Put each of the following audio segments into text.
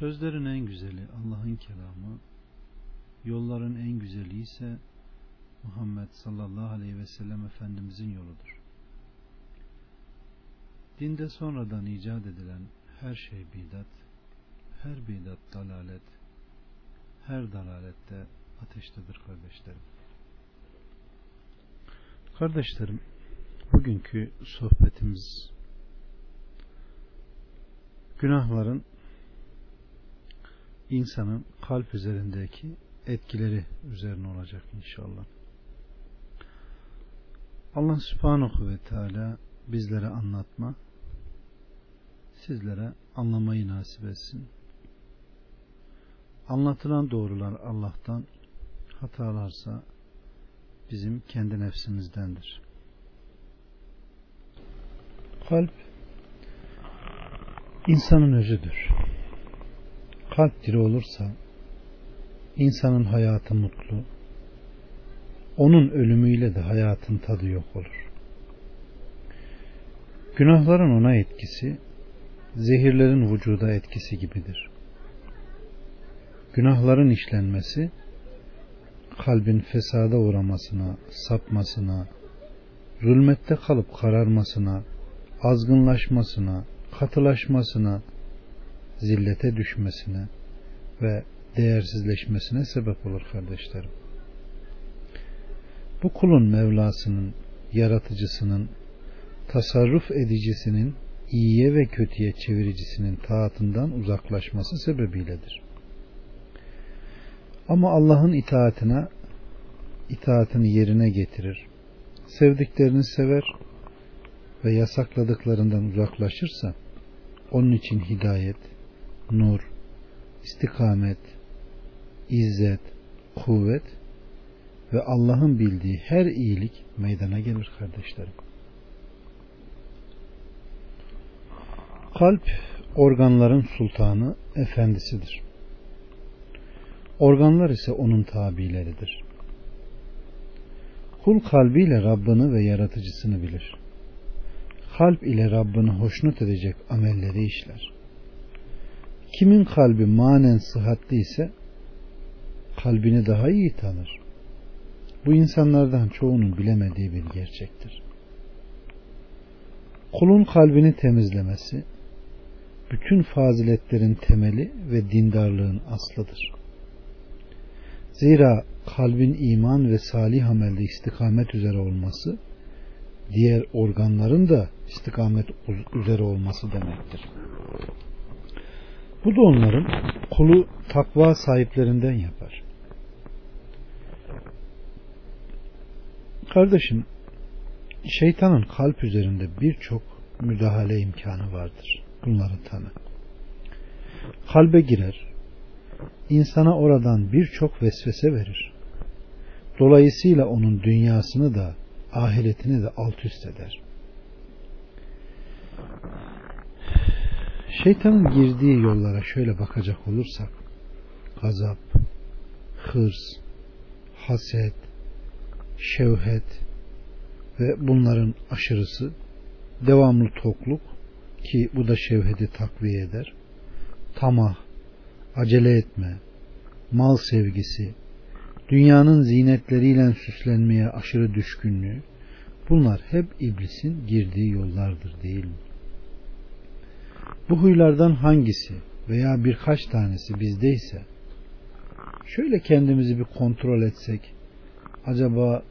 Sözlerin en güzeli Allah'ın kelamı, yolların en güzeli ise Muhammed sallallahu aleyhi ve sellem Efendimizin yoludur. Dinde sonradan icat edilen her şey bidat, her bidat dalalet, her dalalette ateştedir kardeşlerim. Kardeşlerim, bugünkü sohbetimiz günahların insanın kalp üzerindeki etkileri üzerine olacak inşallah. Allah subhanahu ve teala bizlere anlatma, sizlere anlamayı nasip etsin. Anlatılan doğrular Allah'tan, hatalarsa bizim kendi nefsimizdendir. Kalp insanın özüdür. Kalp diri olursa insanın hayatı mutlu, onun ölümüyle de hayatın tadı yok olur. Günahların ona etkisi, zehirlerin vücuda etkisi gibidir. Günahların işlenmesi, kalbin fesada uğramasına, sapmasına, zulmette kalıp kararmasına, azgınlaşmasına, katılaşmasına, zillete düşmesine ve değersizleşmesine sebep olur kardeşlerim. Bu kulun Mevlasının, yaratıcısının, tasarruf edicisinin, iyiye ve kötüye çeviricisinin taatından uzaklaşması sebebiyledir. Ama Allah'ın itaatine itaatini yerine getirir. Sevdiklerini sever ve yasakladıklarından uzaklaşırsa onun için hidayet, nur, istikamet, izzet, kuvvet ve Allah'ın bildiği her iyilik meydana gelir kardeşlerim. Kalp organların sultanı, efendisidir. Organlar ise onun tabileridir. Kul kalbiyle Rabbini ve yaratıcısını bilir. Kalp ile Rabbini hoşnut edecek amelleri işler. Kimin kalbi manen sıhhatli ise kalbini daha iyi tanır. Bu insanlardan çoğunun bilemediği bir gerçektir. Kulun kalbini temizlemesi bütün faziletlerin temeli ve dindarlığın aslıdır. Zira kalbin iman ve salih amelde istikamet üzere olması diğer organların da istikamet üzere olması demektir. Bu da onların kulu takva sahiplerinden yapar. Kardeşim, şeytanın kalp üzerinde birçok müdahale imkanı vardır. Bunları tanı. Kalbe girer, insana oradan birçok vesvese verir. Dolayısıyla onun dünyasını da ahiretini de alt üst eder. Şeytanın girdiği yollara şöyle bakacak olursak gazap, hırs, haset, şevhet ve bunların aşırısı devamlı tokluk ki bu da şevheti takviye eder. Tamah, acele etme, mal sevgisi, dünyanın zinetleriyle süslenmeye aşırı düşkünlüğü bunlar hep iblisin girdiği yollardır değil mi? Bu huylardan hangisi veya birkaç tanesi bizdeyse şöyle kendimizi bir kontrol etsek acaba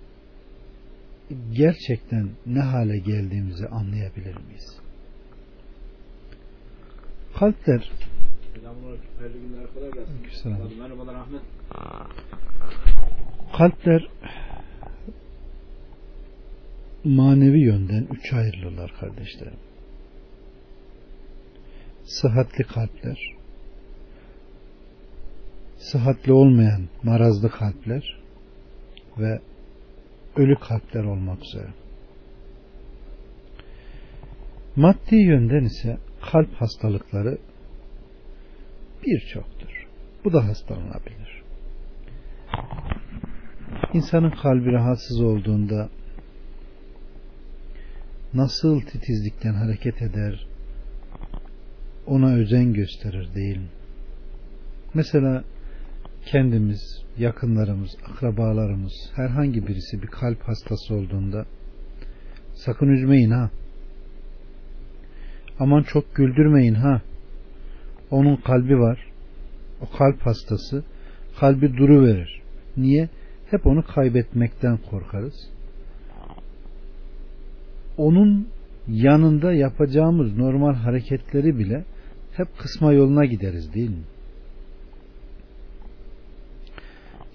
gerçekten ne hale geldiğimizi anlayabilir miyiz? Kalpler. Kalpler manevi yönden üç ayrılırlar kardeşlerim sıhhatli kalpler, sıhhatli olmayan marazlı kalpler ve ölü kalpler olmak üzere. Maddi yönden ise kalp hastalıkları birçoktur. Bu da hastalanabilir. İnsanın kalbi rahatsız olduğunda nasıl titizlikten hareket eder, ona özen gösterir değil mi? Mesela kendimiz, yakınlarımız, akrabalarımız, herhangi birisi bir kalp hastası olduğunda sakın üzmeyin ha. Aman çok güldürmeyin ha. Onun kalbi var. O kalp hastası. Kalbi duru verir. Niye? Hep onu kaybetmekten korkarız. Onun yanında yapacağımız normal hareketleri bile hep kısma yoluna gideriz değil mi?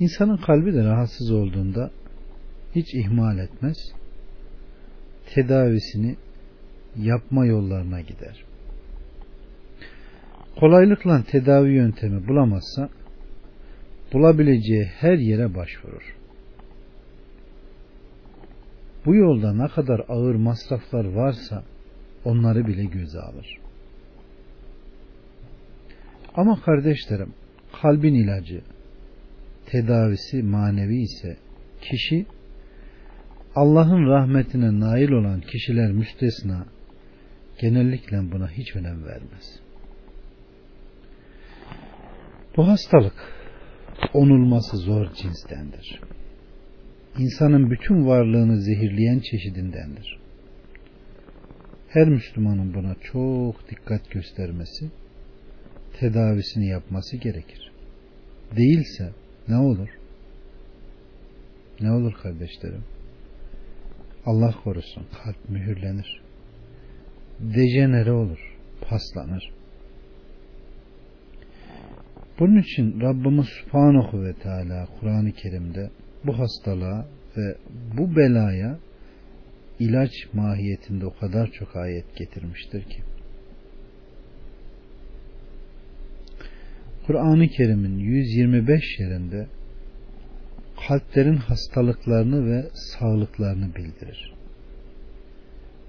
İnsanın kalbi de rahatsız olduğunda hiç ihmal etmez. Tedavisini yapma yollarına gider. Kolaylıkla tedavi yöntemi bulamazsa bulabileceği her yere başvurur. Bu yolda ne kadar ağır masraflar varsa onları bile göze alır. Ama kardeşlerim kalbin ilacı tedavisi manevi ise kişi Allah'ın rahmetine nail olan kişiler müstesna genellikle buna hiç önem vermez. Bu hastalık onulması zor cinstendir. İnsanın bütün varlığını zehirleyen çeşidindendir. Her Müslümanın buna çok dikkat göstermesi, tedavisini yapması gerekir. Değilse ne olur? Ne olur kardeşlerim? Allah korusun kalp mühürlenir. Dejenere olur, paslanır. Bunun için Rabbimiz Subhanahu ve Teala Kur'an-ı Kerim'de bu hastalığa ve bu belaya ilaç mahiyetinde o kadar çok ayet getirmiştir ki. Kur'an-ı Kerim'in 125 yerinde kalplerin hastalıklarını ve sağlıklarını bildirir.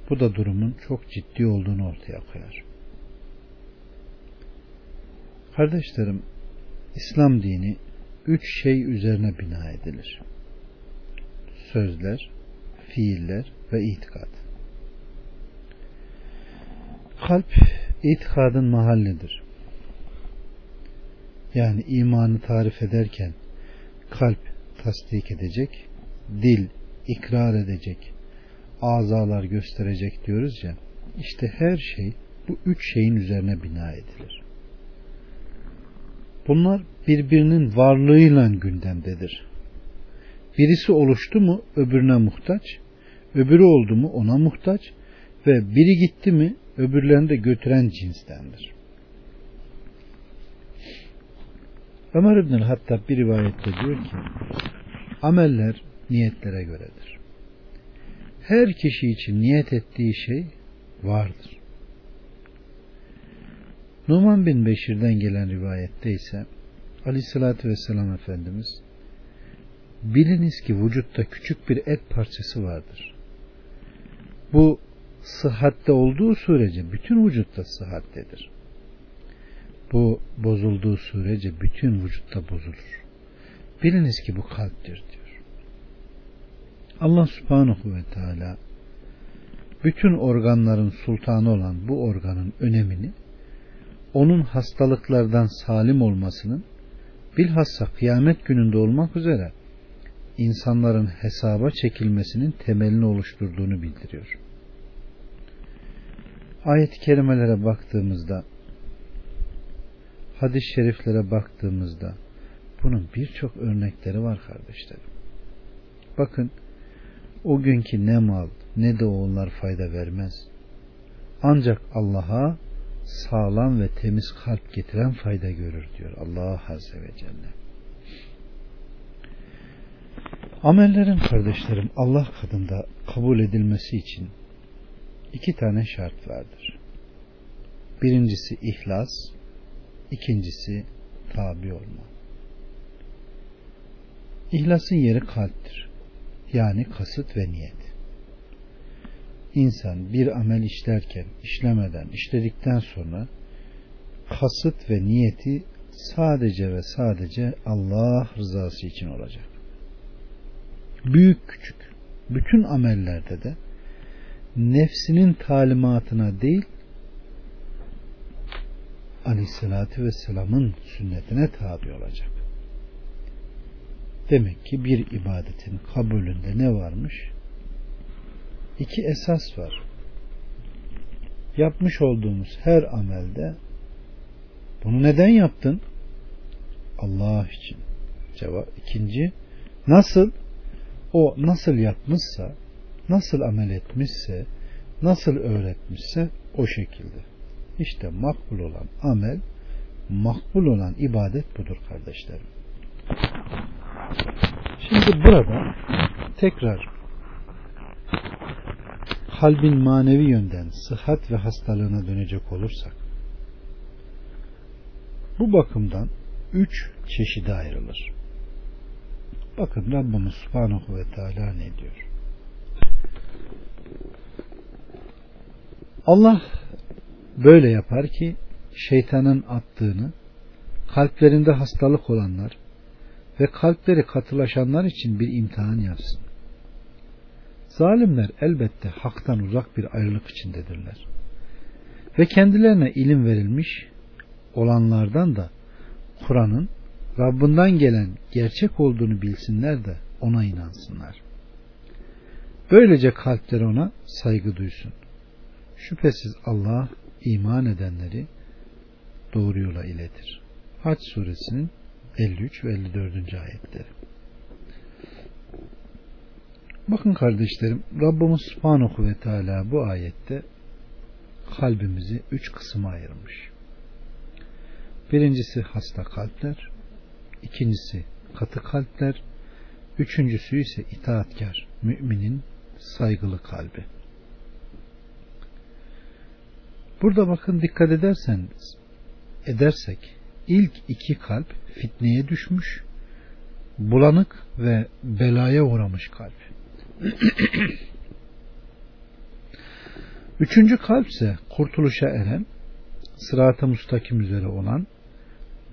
Bu da durumun çok ciddi olduğunu ortaya koyar. Kardeşlerim, İslam dini üç şey üzerine bina edilir. Sözler, fiiller ve itikat. Kalp itikadın mahallidir. Yani imanı tarif ederken kalp tasdik edecek, dil ikrar edecek, azalar gösterecek diyoruz ya. İşte her şey bu üç şeyin üzerine bina edilir. Bunlar birbirinin varlığıyla gündemdedir. Birisi oluştu mu öbürüne muhtaç, öbürü oldu mu ona muhtaç ve biri gitti mi öbürlerini de götüren cinstendir. Ömer İbn hatta bir rivayette diyor ki ameller niyetlere göredir. Her kişi için niyet ettiği şey vardır. Numan bin Beşir'den gelen rivayette ise Aleyhisselatü Vesselam Efendimiz biliniz ki vücutta küçük bir et parçası vardır. Bu sıhhatte olduğu sürece bütün vücutta sıhhattedir. Bu bozulduğu sürece bütün vücutta bozulur. Biliniz ki bu kalptir diyor. Allah subhanahu ve teala bütün organların sultanı olan bu organın önemini onun hastalıklardan salim olmasının bilhassa kıyamet gününde olmak üzere insanların hesaba çekilmesinin temelini oluşturduğunu bildiriyor. Ayet-i kerimelere baktığımızda hadis-i şeriflere baktığımızda bunun birçok örnekleri var kardeşlerim. Bakın o günkü ne mal ne de oğullar fayda vermez. Ancak Allah'a sağlam ve temiz kalp getiren fayda görür diyor Allah Azze ve Celle. Amellerin kardeşlerim Allah katında kabul edilmesi için iki tane şart vardır. Birincisi ihlas, ikincisi tabi olma. İhlasın yeri kalptir. Yani kasıt ve niyet. İnsan bir amel işlerken, işlemeden, işledikten sonra kasıt ve niyeti sadece ve sadece Allah rızası için olacak. Büyük küçük bütün amellerde de nefsinin talimatına değil Aleyhisselatü Vesselam'ın sünnetine tabi olacak. Demek ki bir ibadetin kabulünde ne varmış? İki esas var. Yapmış olduğumuz her amelde bunu neden yaptın? Allah için. Cevap ikinci nasıl? O nasıl yapmışsa, nasıl amel etmişse, nasıl öğretmişse o şekilde. İşte makbul olan amel, makbul olan ibadet budur kardeşlerim. Şimdi burada tekrar kalbin manevi yönden sıhhat ve hastalığına dönecek olursak bu bakımdan üç çeşide ayrılır. Bakın Rabbimiz Subhanahu ve Teala ne diyor? Allah böyle yapar ki şeytanın attığını kalplerinde hastalık olanlar ve kalpleri katılaşanlar için bir imtihan yapsın. Zalimler elbette haktan uzak bir ayrılık içindedirler. Ve kendilerine ilim verilmiş olanlardan da Kur'an'ın Rabbinden gelen gerçek olduğunu bilsinler de ona inansınlar. Böylece kalpleri ona saygı duysun. Şüphesiz Allah iman edenleri doğru yola iletir. Haç suresinin 53 ve 54. ayetleri. Bakın kardeşlerim Rabbimiz Subhanahu ve Teala bu ayette kalbimizi üç kısma ayırmış. Birincisi hasta kalpler, ikincisi katı kalpler, üçüncüsü ise itaatkar, müminin saygılı kalbi. Burada bakın dikkat ederseniz edersek ilk iki kalp fitneye düşmüş, bulanık ve belaya uğramış kalp. Üçüncü kalp ise kurtuluşa eren, sırat-ı müstakim üzere olan,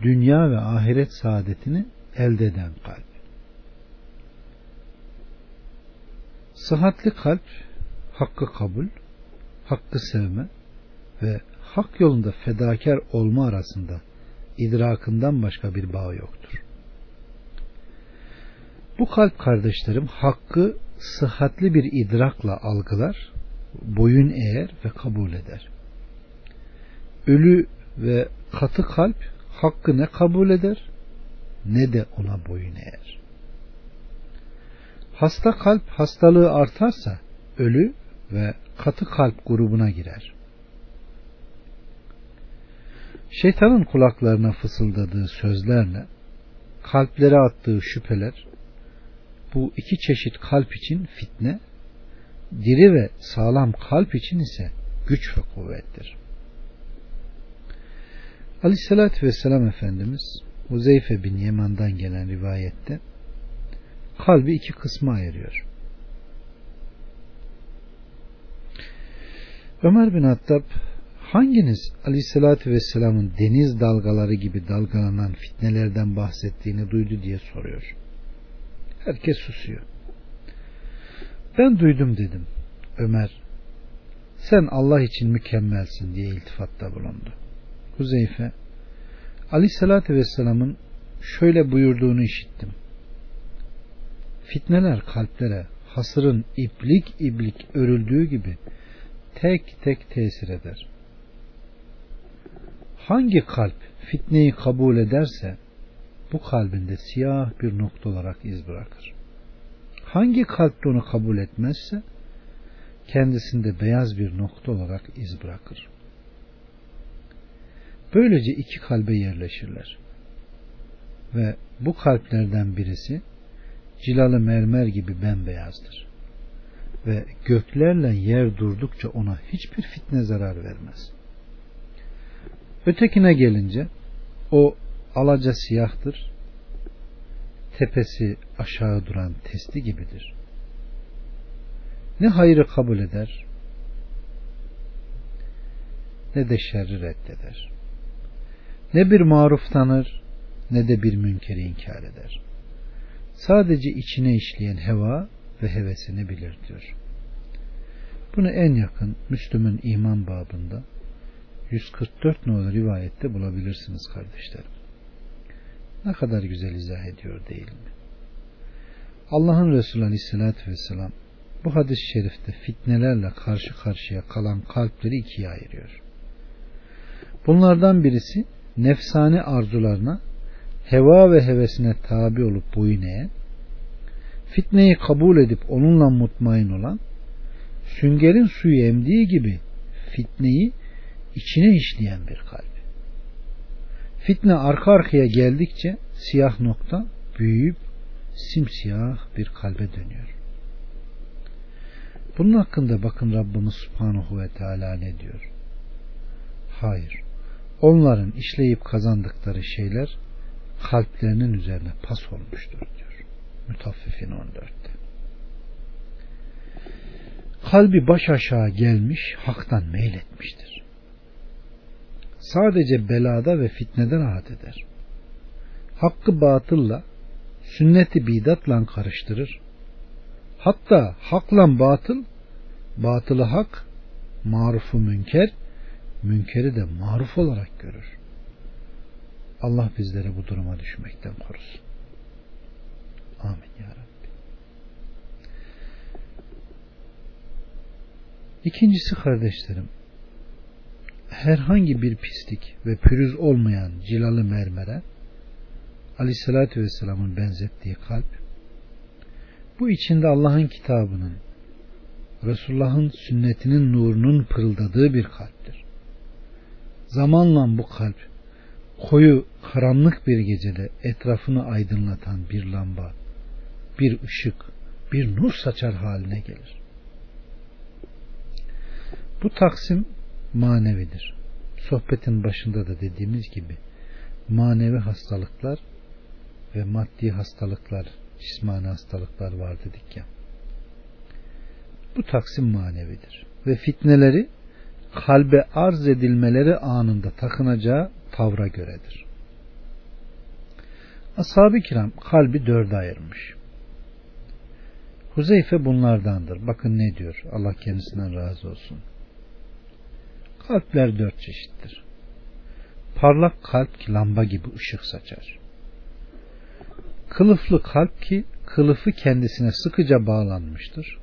dünya ve ahiret saadetini elde eden kalp. Sıhhatli kalp, hakkı kabul, hakkı sevme ve hak yolunda fedakar olma arasında idrakından başka bir bağ yoktur. Bu kalp kardeşlerim hakkı sıhhatli bir idrakla algılar, boyun eğer ve kabul eder. Ölü ve katı kalp hakkı ne kabul eder ne de ona boyun eğer. Hasta kalp hastalığı artarsa ölü ve katı kalp grubuna girer. Şeytanın kulaklarına fısıldadığı sözlerle kalplere attığı şüpheler bu iki çeşit kalp için fitne, diri ve sağlam kalp için ise güç ve kuvvettir. Aleyhissalatü Vesselam Efendimiz Huzeyfe bin Yeman'dan gelen rivayette kalbi iki kısma ayırıyor. Ömer bin Hattab hanginiz Aleyhisselatü Vesselam'ın deniz dalgaları gibi dalgalanan fitnelerden bahsettiğini duydu diye soruyor. Herkes susuyor. Ben duydum dedim. Ömer sen Allah için mükemmelsin diye iltifatta bulundu. Huzeyfe Aleyhisselatü Vesselam'ın şöyle buyurduğunu işittim. Fitneler kalplere hasırın iplik iblik örüldüğü gibi tek tek tesir eder. Hangi kalp fitneyi kabul ederse bu kalbinde siyah bir nokta olarak iz bırakır. Hangi kalp onu kabul etmezse kendisinde beyaz bir nokta olarak iz bırakır. Böylece iki kalbe yerleşirler. Ve bu kalplerden birisi cilalı mermer gibi bembeyazdır. Ve göklerle yer durdukça ona hiçbir fitne zarar vermez. Ötekine gelince o alaca siyahtır. tepesi aşağı duran testi gibidir. Ne hayrı kabul eder ne de şerri reddeder. Ne bir maruf tanır ne de bir münkeri inkar eder. Sadece içine işleyen heva ve hevesini bilir diyor. Bunu en yakın Müslüm'ün iman babında 144 nolu rivayette bulabilirsiniz kardeşlerim. Ne kadar güzel izah ediyor değil mi? Allah'ın Resulü Aleyhisselatü Vesselam bu hadis-i şerifte fitnelerle karşı karşıya kalan kalpleri ikiye ayırıyor. Bunlardan birisi nefsani arzularına, heva ve hevesine tabi olup boyun eğen, fitneyi kabul edip onunla mutmain olan, süngerin suyu emdiği gibi fitneyi içine işleyen bir kalp. Fitne arka arkaya geldikçe siyah nokta büyüyüp simsiyah bir kalbe dönüyor. Bunun hakkında bakın Rabbimiz Subhanahu ve Teala ne diyor? Hayır. Onların işleyip kazandıkları şeyler kalplerinin üzerine pas olmuştur diyor. Mütaffifin 14'te. Kalbi baş aşağı gelmiş, haktan meyletmiştir. Sadece belada ve fitnede rahat eder. Hakkı batılla, sünneti bidatla karıştırır. Hatta hakla batıl, batılı hak, marufu münker, münkeri de maruf olarak görür. Allah bizleri bu duruma düşmekten korusun. Amin ya Rabbi. İkincisi kardeşlerim, herhangi bir pislik ve pürüz olmayan cilalı mermere Aleyhisselatü Vesselam'ın benzettiği kalp bu içinde Allah'ın kitabının Resulullah'ın sünnetinin nurunun pırıldadığı bir kalptir. Zamanla bu kalp koyu karanlık bir gecede etrafını aydınlatan bir lamba, bir ışık, bir nur saçar haline gelir. Bu taksim manevidir. Sohbetin başında da dediğimiz gibi manevi hastalıklar ve maddi hastalıklar, cismani hastalıklar var dedik ya. Bu taksim manevidir. Ve fitneleri kalbe arz edilmeleri anında takınacağı tavra göredir. Ashab-ı kiram kalbi dörde ayırmış. Huzeyfe bunlardandır. Bakın ne diyor. Allah kendisinden razı olsun. Kalpler dört çeşittir. Parlak kalp ki lamba gibi ışık saçar. Kılıflı kalp ki kılıfı kendisine sıkıca bağlanmıştır.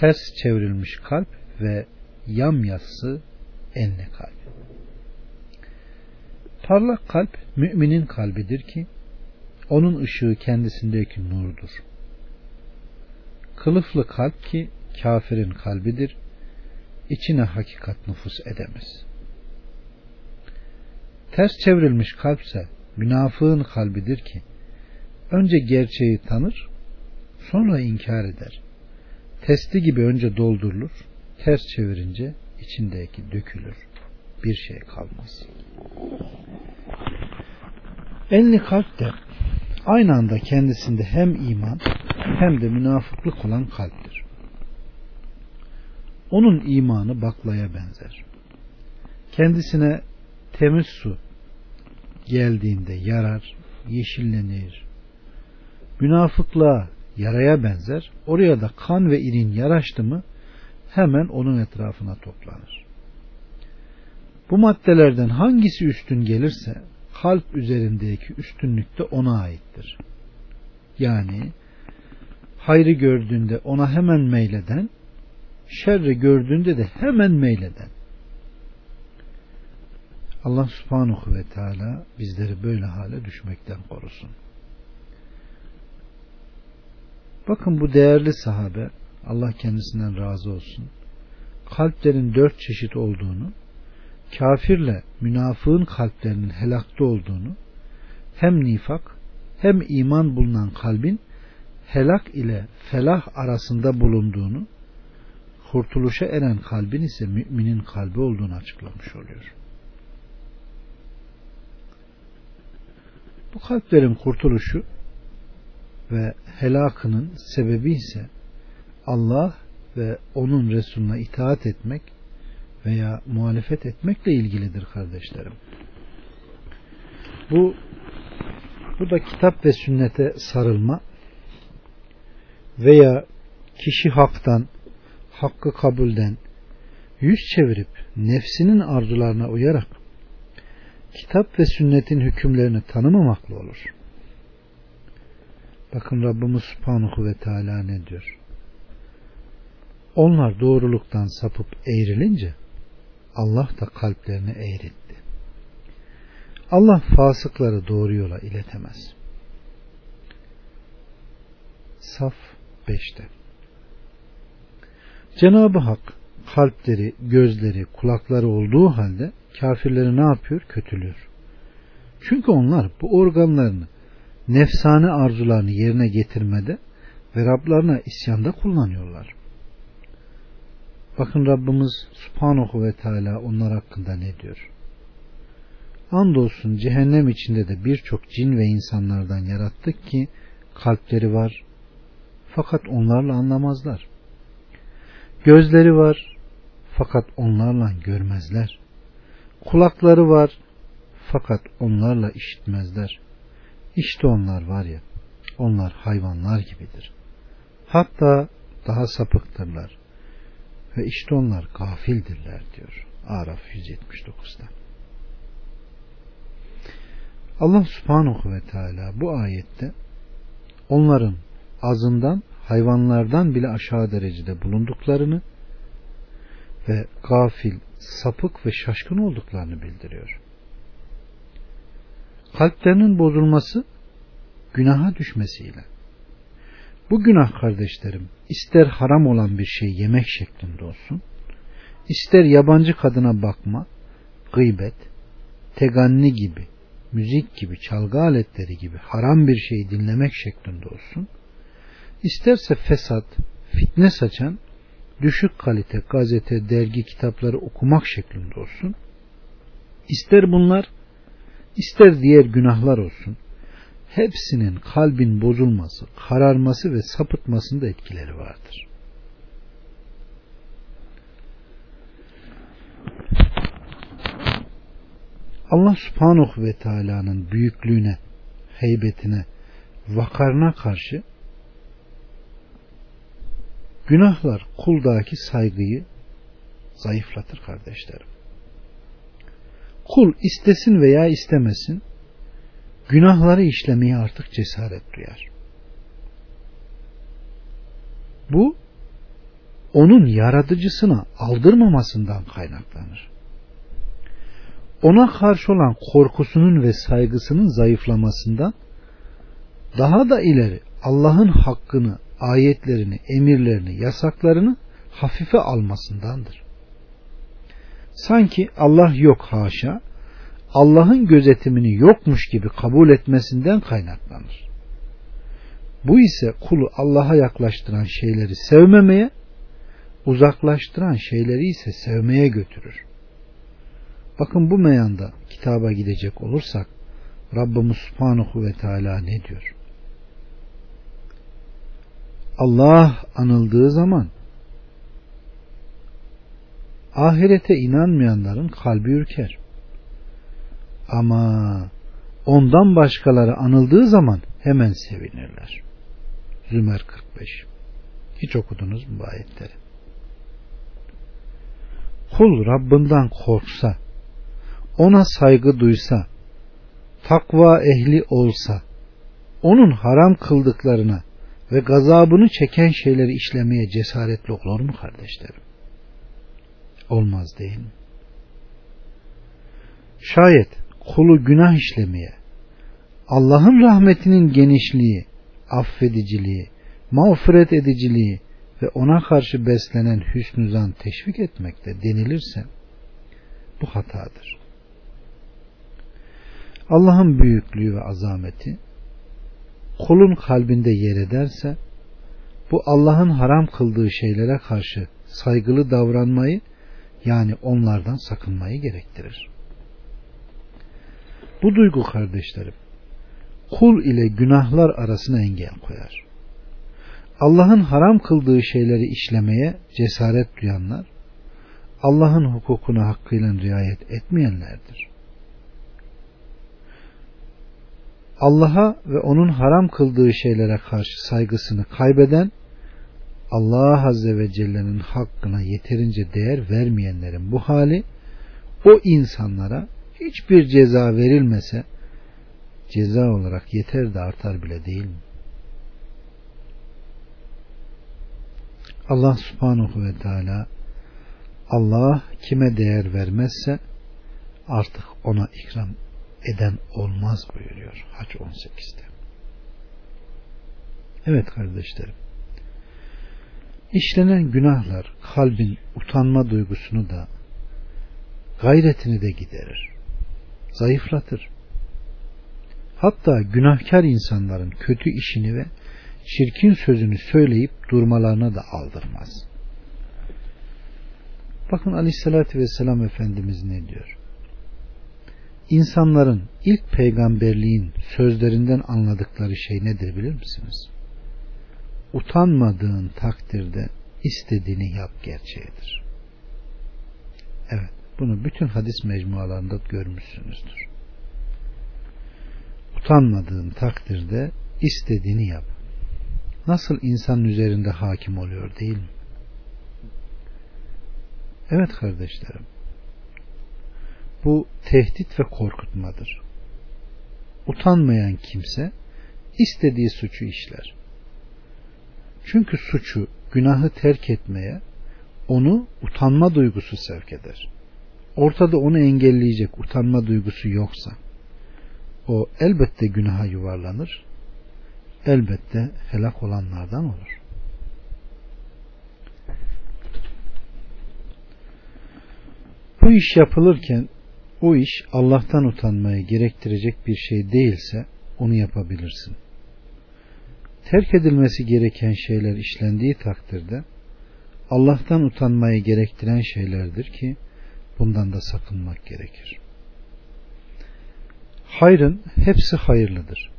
Ters çevrilmiş kalp ve yamyassı enli kalp. Parlak kalp müminin kalbidir ki onun ışığı kendisindeki nurdur. Kılıflı kalp ki kafirin kalbidir içine hakikat nüfus edemez. Ters çevrilmiş kalpse münafığın kalbidir ki önce gerçeği tanır sonra inkar eder. Testi gibi önce doldurulur ters çevirince içindeki dökülür. Bir şey kalmaz. Enli kalp de aynı anda kendisinde hem iman hem de münafıklık olan kalptir. Onun imanı baklaya benzer. Kendisine temiz su geldiğinde yarar, yeşillenir. Münafıklığa yaraya benzer. Oraya da kan ve irin yaraştı mı hemen onun etrafına toplanır. Bu maddelerden hangisi üstün gelirse kalp üzerindeki üstünlük de ona aittir. Yani hayrı gördüğünde ona hemen meyleden, şerri gördüğünde de hemen meyleden. Allah subhanahu ve teala bizleri böyle hale düşmekten korusun. Bakın bu değerli sahabe Allah kendisinden razı olsun. Kalplerin dört çeşit olduğunu, kafirle münafığın kalplerinin helakta olduğunu, hem nifak hem iman bulunan kalbin helak ile felah arasında bulunduğunu, kurtuluşa eren kalbin ise müminin kalbi olduğunu açıklamış oluyor. Bu kalplerin kurtuluşu ve helakının sebebi ise Allah ve onun Resulüne itaat etmek veya muhalefet etmekle ilgilidir kardeşlerim. Bu bu da kitap ve sünnete sarılma veya kişi haktan, hakkı kabulden yüz çevirip nefsinin arzularına uyarak kitap ve sünnetin hükümlerini tanımamakla olur. Bakın Rabbimiz Subhanahu ve Teala ne diyor? Onlar doğruluktan sapıp eğrilince Allah da kalplerini eğritti. Allah fasıkları doğru yola iletemez. Saf 5'te Cenab-ı Hak kalpleri, gözleri, kulakları olduğu halde kafirleri ne yapıyor? Kötülüyor. Çünkü onlar bu organlarını nefsane arzularını yerine getirmede ve Rablarına isyanda kullanıyorlar. Bakın Rabbimiz Subhanahu ve Teala onlar hakkında ne diyor? Andolsun cehennem içinde de birçok cin ve insanlardan yarattık ki kalpleri var fakat onlarla anlamazlar. Gözleri var fakat onlarla görmezler. Kulakları var fakat onlarla işitmezler. İşte onlar var ya, onlar hayvanlar gibidir. Hatta daha sapıktırlar. Ve işte onlar gafildirler diyor. Araf 179'da. Allah subhanahu ve teala bu ayette onların azından hayvanlardan bile aşağı derecede bulunduklarını ve gafil, sapık ve şaşkın olduklarını bildiriyor. Kalplerinin bozulması günaha düşmesiyle. Bu günah kardeşlerim ister haram olan bir şey yemek şeklinde olsun, ister yabancı kadına bakma, gıybet, teganni gibi, müzik gibi, çalgı aletleri gibi haram bir şey dinlemek şeklinde olsun, isterse fesat, fitne saçan, düşük kalite gazete, dergi, kitapları okumak şeklinde olsun, ister bunlar, ister diğer günahlar olsun, hepsinin kalbin bozulması, kararması ve sapıtmasında etkileri vardır. Allah subhanahu ve teala'nın büyüklüğüne, heybetine, vakarına karşı günahlar kuldaki saygıyı zayıflatır kardeşlerim. Kul istesin veya istemesin günahları işlemeye artık cesaret duyar. Bu onun yaratıcısına aldırmamasından kaynaklanır. Ona karşı olan korkusunun ve saygısının zayıflamasından daha da ileri Allah'ın hakkını, ayetlerini, emirlerini, yasaklarını hafife almasındandır. Sanki Allah yok haşa, Allah'ın gözetimini yokmuş gibi kabul etmesinden kaynaklanır. Bu ise kulu Allah'a yaklaştıran şeyleri sevmemeye, uzaklaştıran şeyleri ise sevmeye götürür. Bakın bu meyanda kitaba gidecek olursak Rabbimiz Subhanahu ve Teala ne diyor? Allah anıldığı zaman ahirete inanmayanların kalbi ürker. Ama ondan başkaları anıldığı zaman hemen sevinirler. Zümer 45 Hiç okudunuz mu bu ayetleri? Kul Rabbinden korksa, ona saygı duysa, takva ehli olsa, onun haram kıldıklarına ve gazabını çeken şeyleri işlemeye cesaretli olur mu kardeşlerim? Olmaz değil mi? Şayet kulu günah işlemeye, Allah'ın rahmetinin genişliği, affediciliği, mağfiret ediciliği ve ona karşı beslenen hüsnü teşvik etmekte denilirse bu hatadır. Allah'ın büyüklüğü ve azameti kulun kalbinde yer ederse bu Allah'ın haram kıldığı şeylere karşı saygılı davranmayı yani onlardan sakınmayı gerektirir. Bu duygu kardeşlerim kul ile günahlar arasına engel koyar. Allah'ın haram kıldığı şeyleri işlemeye cesaret duyanlar, Allah'ın hukukuna hakkıyla riayet etmeyenlerdir. Allah'a ve onun haram kıldığı şeylere karşı saygısını kaybeden, Allah Azze ve Celle'nin hakkına yeterince değer vermeyenlerin bu hali, o insanlara hiçbir ceza verilmese, ceza olarak yeter de artar bile değil mi? Allah subhanahu ve teala Allah kime değer vermezse artık ona ikram eden olmaz buyuruyor Hac 18'de. Evet kardeşlerim. İşlenen günahlar kalbin utanma duygusunu da gayretini de giderir. Zayıflatır. Hatta günahkar insanların kötü işini ve çirkin sözünü söyleyip durmalarına da aldırmaz. Bakın aleyhissalatü vesselam Efendimiz ne diyor? İnsanların ilk peygamberliğin sözlerinden anladıkları şey nedir bilir misiniz? Utanmadığın takdirde istediğini yap gerçeğidir. Evet, bunu bütün hadis mecmualarında görmüşsünüzdür. Utanmadığın takdirde istediğini yap. Nasıl insanın üzerinde hakim oluyor değil mi? Evet kardeşlerim. Bu tehdit ve korkutmadır. Utanmayan kimse istediği suçu işler. Çünkü suçu, günahı terk etmeye onu utanma duygusu sevk eder. Ortada onu engelleyecek utanma duygusu yoksa o elbette günaha yuvarlanır. Elbette helak olanlardan olur. Bu iş yapılırken o iş Allah'tan utanmayı gerektirecek bir şey değilse onu yapabilirsin. Terk edilmesi gereken şeyler işlendiği takdirde Allah'tan utanmayı gerektiren şeylerdir ki bundan da sakınmak gerekir. Hayrın hepsi hayırlıdır.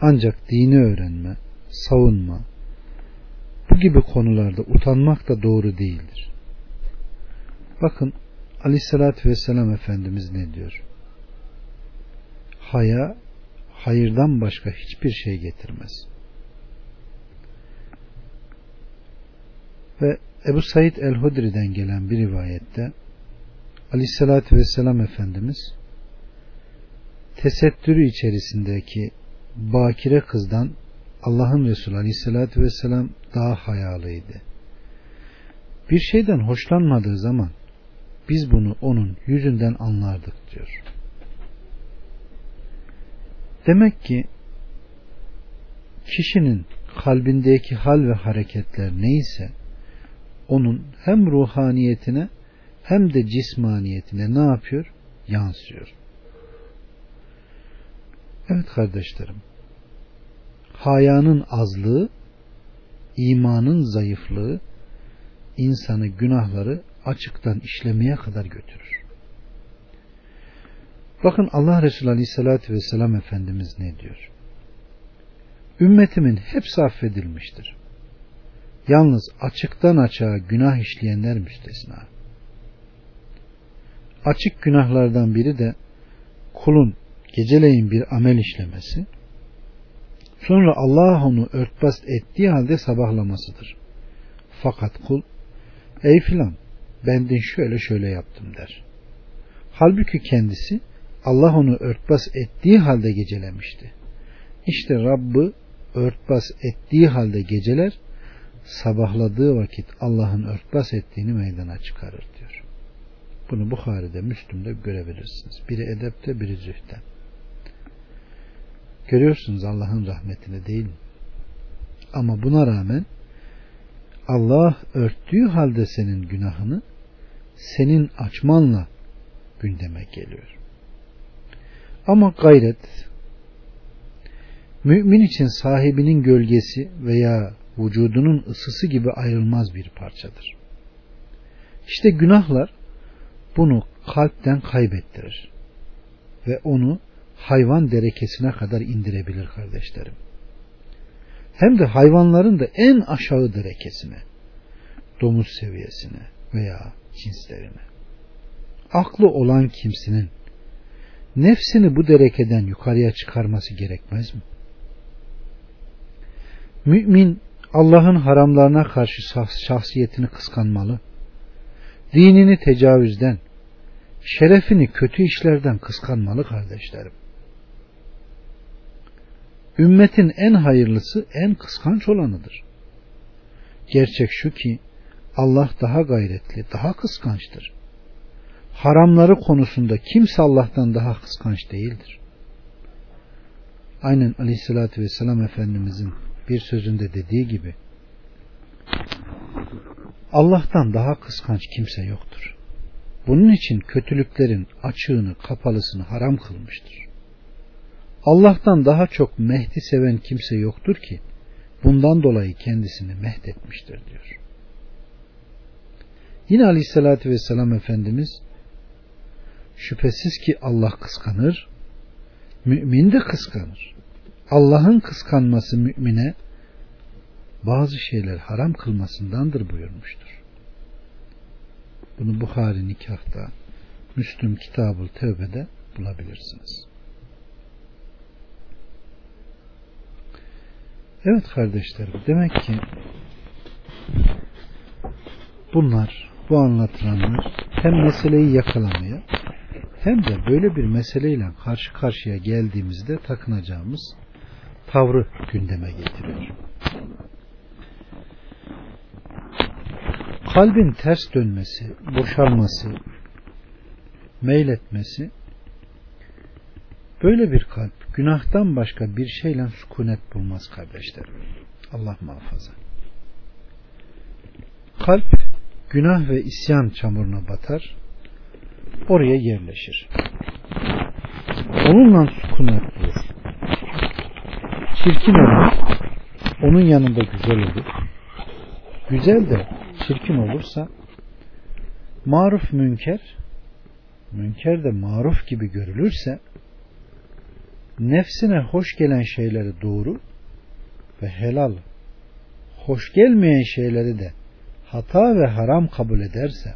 Ancak dini öğrenme, savunma, bu gibi konularda utanmak da doğru değildir. Bakın Aleyhissalatü Vesselam Efendimiz ne diyor? Haya hayırdan başka hiçbir şey getirmez. Ve Ebu Said el-Hudri'den gelen bir rivayette Aleyhissalatü Vesselam Efendimiz tesettürü içerisindeki bakire kızdan Allah'ın Resulü Aleyhisselatü Vesselam daha hayalıydı. Bir şeyden hoşlanmadığı zaman biz bunu onun yüzünden anlardık diyor. Demek ki kişinin kalbindeki hal ve hareketler neyse onun hem ruhaniyetine hem de cismaniyetine ne yapıyor? Yansıyor. Evet kardeşlerim. Hayanın azlığı, imanın zayıflığı insanı günahları açıktan işlemeye kadar götürür. Bakın Allah Resulü Aleyhisselatü Vesselam Efendimiz ne diyor? Ümmetimin hepsi affedilmiştir. Yalnız açıktan açığa günah işleyenler müstesna. Açık günahlardan biri de kulun geceleyin bir amel işlemesi, sonra Allah onu örtbas ettiği halde sabahlamasıdır. Fakat kul, ey filan ben de şöyle şöyle yaptım der. Halbuki kendisi Allah onu örtbas ettiği halde gecelemişti. İşte Rabb'ı örtbas ettiği halde geceler sabahladığı vakit Allah'ın örtbas ettiğini meydana çıkarır diyor. Bunu Bukhari'de, Müslüm'de görebilirsiniz. Biri edepte, biri zühte. Görüyorsunuz Allah'ın rahmetini değil mi? Ama buna rağmen Allah örttüğü halde senin günahını senin açmanla gündeme geliyor. Ama gayret mümin için sahibinin gölgesi veya vücudunun ısısı gibi ayrılmaz bir parçadır. İşte günahlar bunu kalpten kaybettirir ve onu hayvan derekesine kadar indirebilir kardeşlerim. Hem de hayvanların da en aşağı derekesine, domuz seviyesine veya cinslerine. Aklı olan kimsenin nefsini bu derekeden yukarıya çıkarması gerekmez mi? Mümin Allah'ın haramlarına karşı şahsiyetini kıskanmalı, dinini tecavüzden, şerefini kötü işlerden kıskanmalı kardeşlerim. Ümmetin en hayırlısı en kıskanç olanıdır. Gerçek şu ki Allah daha gayretli, daha kıskançtır. Haramları konusunda kimse Allah'tan daha kıskanç değildir. Aynen Aleyhisselatü Vesselam Efendimizin bir sözünde dediği gibi Allah'tan daha kıskanç kimse yoktur. Bunun için kötülüklerin açığını, kapalısını haram kılmıştır. Allah'tan daha çok Mehdi seven kimse yoktur ki bundan dolayı kendisini mehdetmiştir diyor. Yine Aleyhisselatü Vesselam Efendimiz şüphesiz ki Allah kıskanır, mümin de kıskanır. Allah'ın kıskanması mümine bazı şeyler haram kılmasındandır buyurmuştur. Bunu Bukhari nikahta, Müslüm Kitabul Tevbe'de bulabilirsiniz. Evet kardeşlerim demek ki bunlar bu anlatılanlar hem meseleyi yakalamaya hem de böyle bir meseleyle karşı karşıya geldiğimizde takınacağımız tavrı gündeme getiriyor. Kalbin ters dönmesi, boşalması, meyletmesi böyle bir kalp günahtan başka bir şeyle sükunet bulmaz kardeşlerim. Allah muhafaza. Kalp günah ve isyan çamuruna batar, oraya yerleşir. Onunla sükunet bulur. Çirkin olur, onun yanında güzel olur. Güzel de çirkin olursa maruf münker münker de maruf gibi görülürse nefsine hoş gelen şeyleri doğru ve helal hoş gelmeyen şeyleri de hata ve haram kabul ederse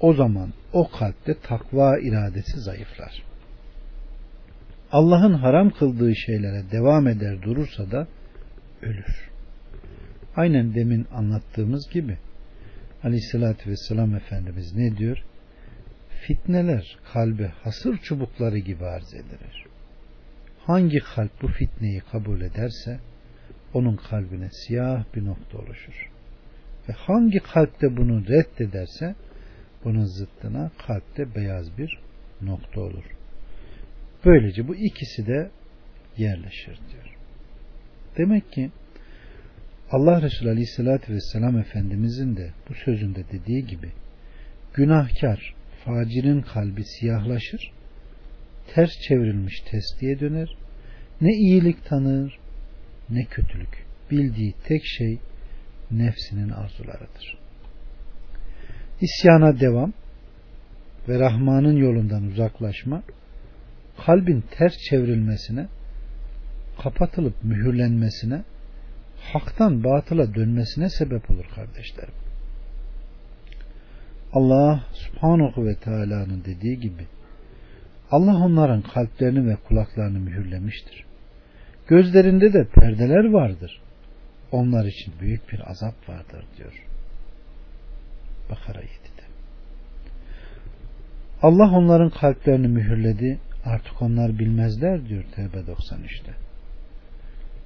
o zaman o kalpte takva iradesi zayıflar. Allah'ın haram kıldığı şeylere devam eder durursa da ölür. Aynen demin anlattığımız gibi Aleyhisselatü Vesselam Efendimiz ne diyor? Fitneler kalbe hasır çubukları gibi arz edilir. Hangi kalp bu fitneyi kabul ederse onun kalbine siyah bir nokta oluşur. Ve hangi kalpte bunu reddederse bunun zıttına kalpte beyaz bir nokta olur. Böylece bu ikisi de yerleşir diyor. Demek ki Allah Resulü Aleyhisselatü Vesselam Efendimizin de bu sözünde dediği gibi günahkar, facirin kalbi siyahlaşır, ters çevrilmiş testiye döner, ne iyilik tanır ne kötülük. Bildiği tek şey nefsinin arzularıdır. İsyana devam ve Rahman'ın yolundan uzaklaşma kalbin ters çevrilmesine kapatılıp mühürlenmesine haktan batıla dönmesine sebep olur kardeşlerim. Allah subhanahu ve teala'nın dediği gibi Allah onların kalplerini ve kulaklarını mühürlemiştir. Gözlerinde de perdeler vardır. Onlar için büyük bir azap vardır diyor. Bakara 7'de. Allah onların kalplerini mühürledi. Artık onlar bilmezler diyor Tevbe 93'te.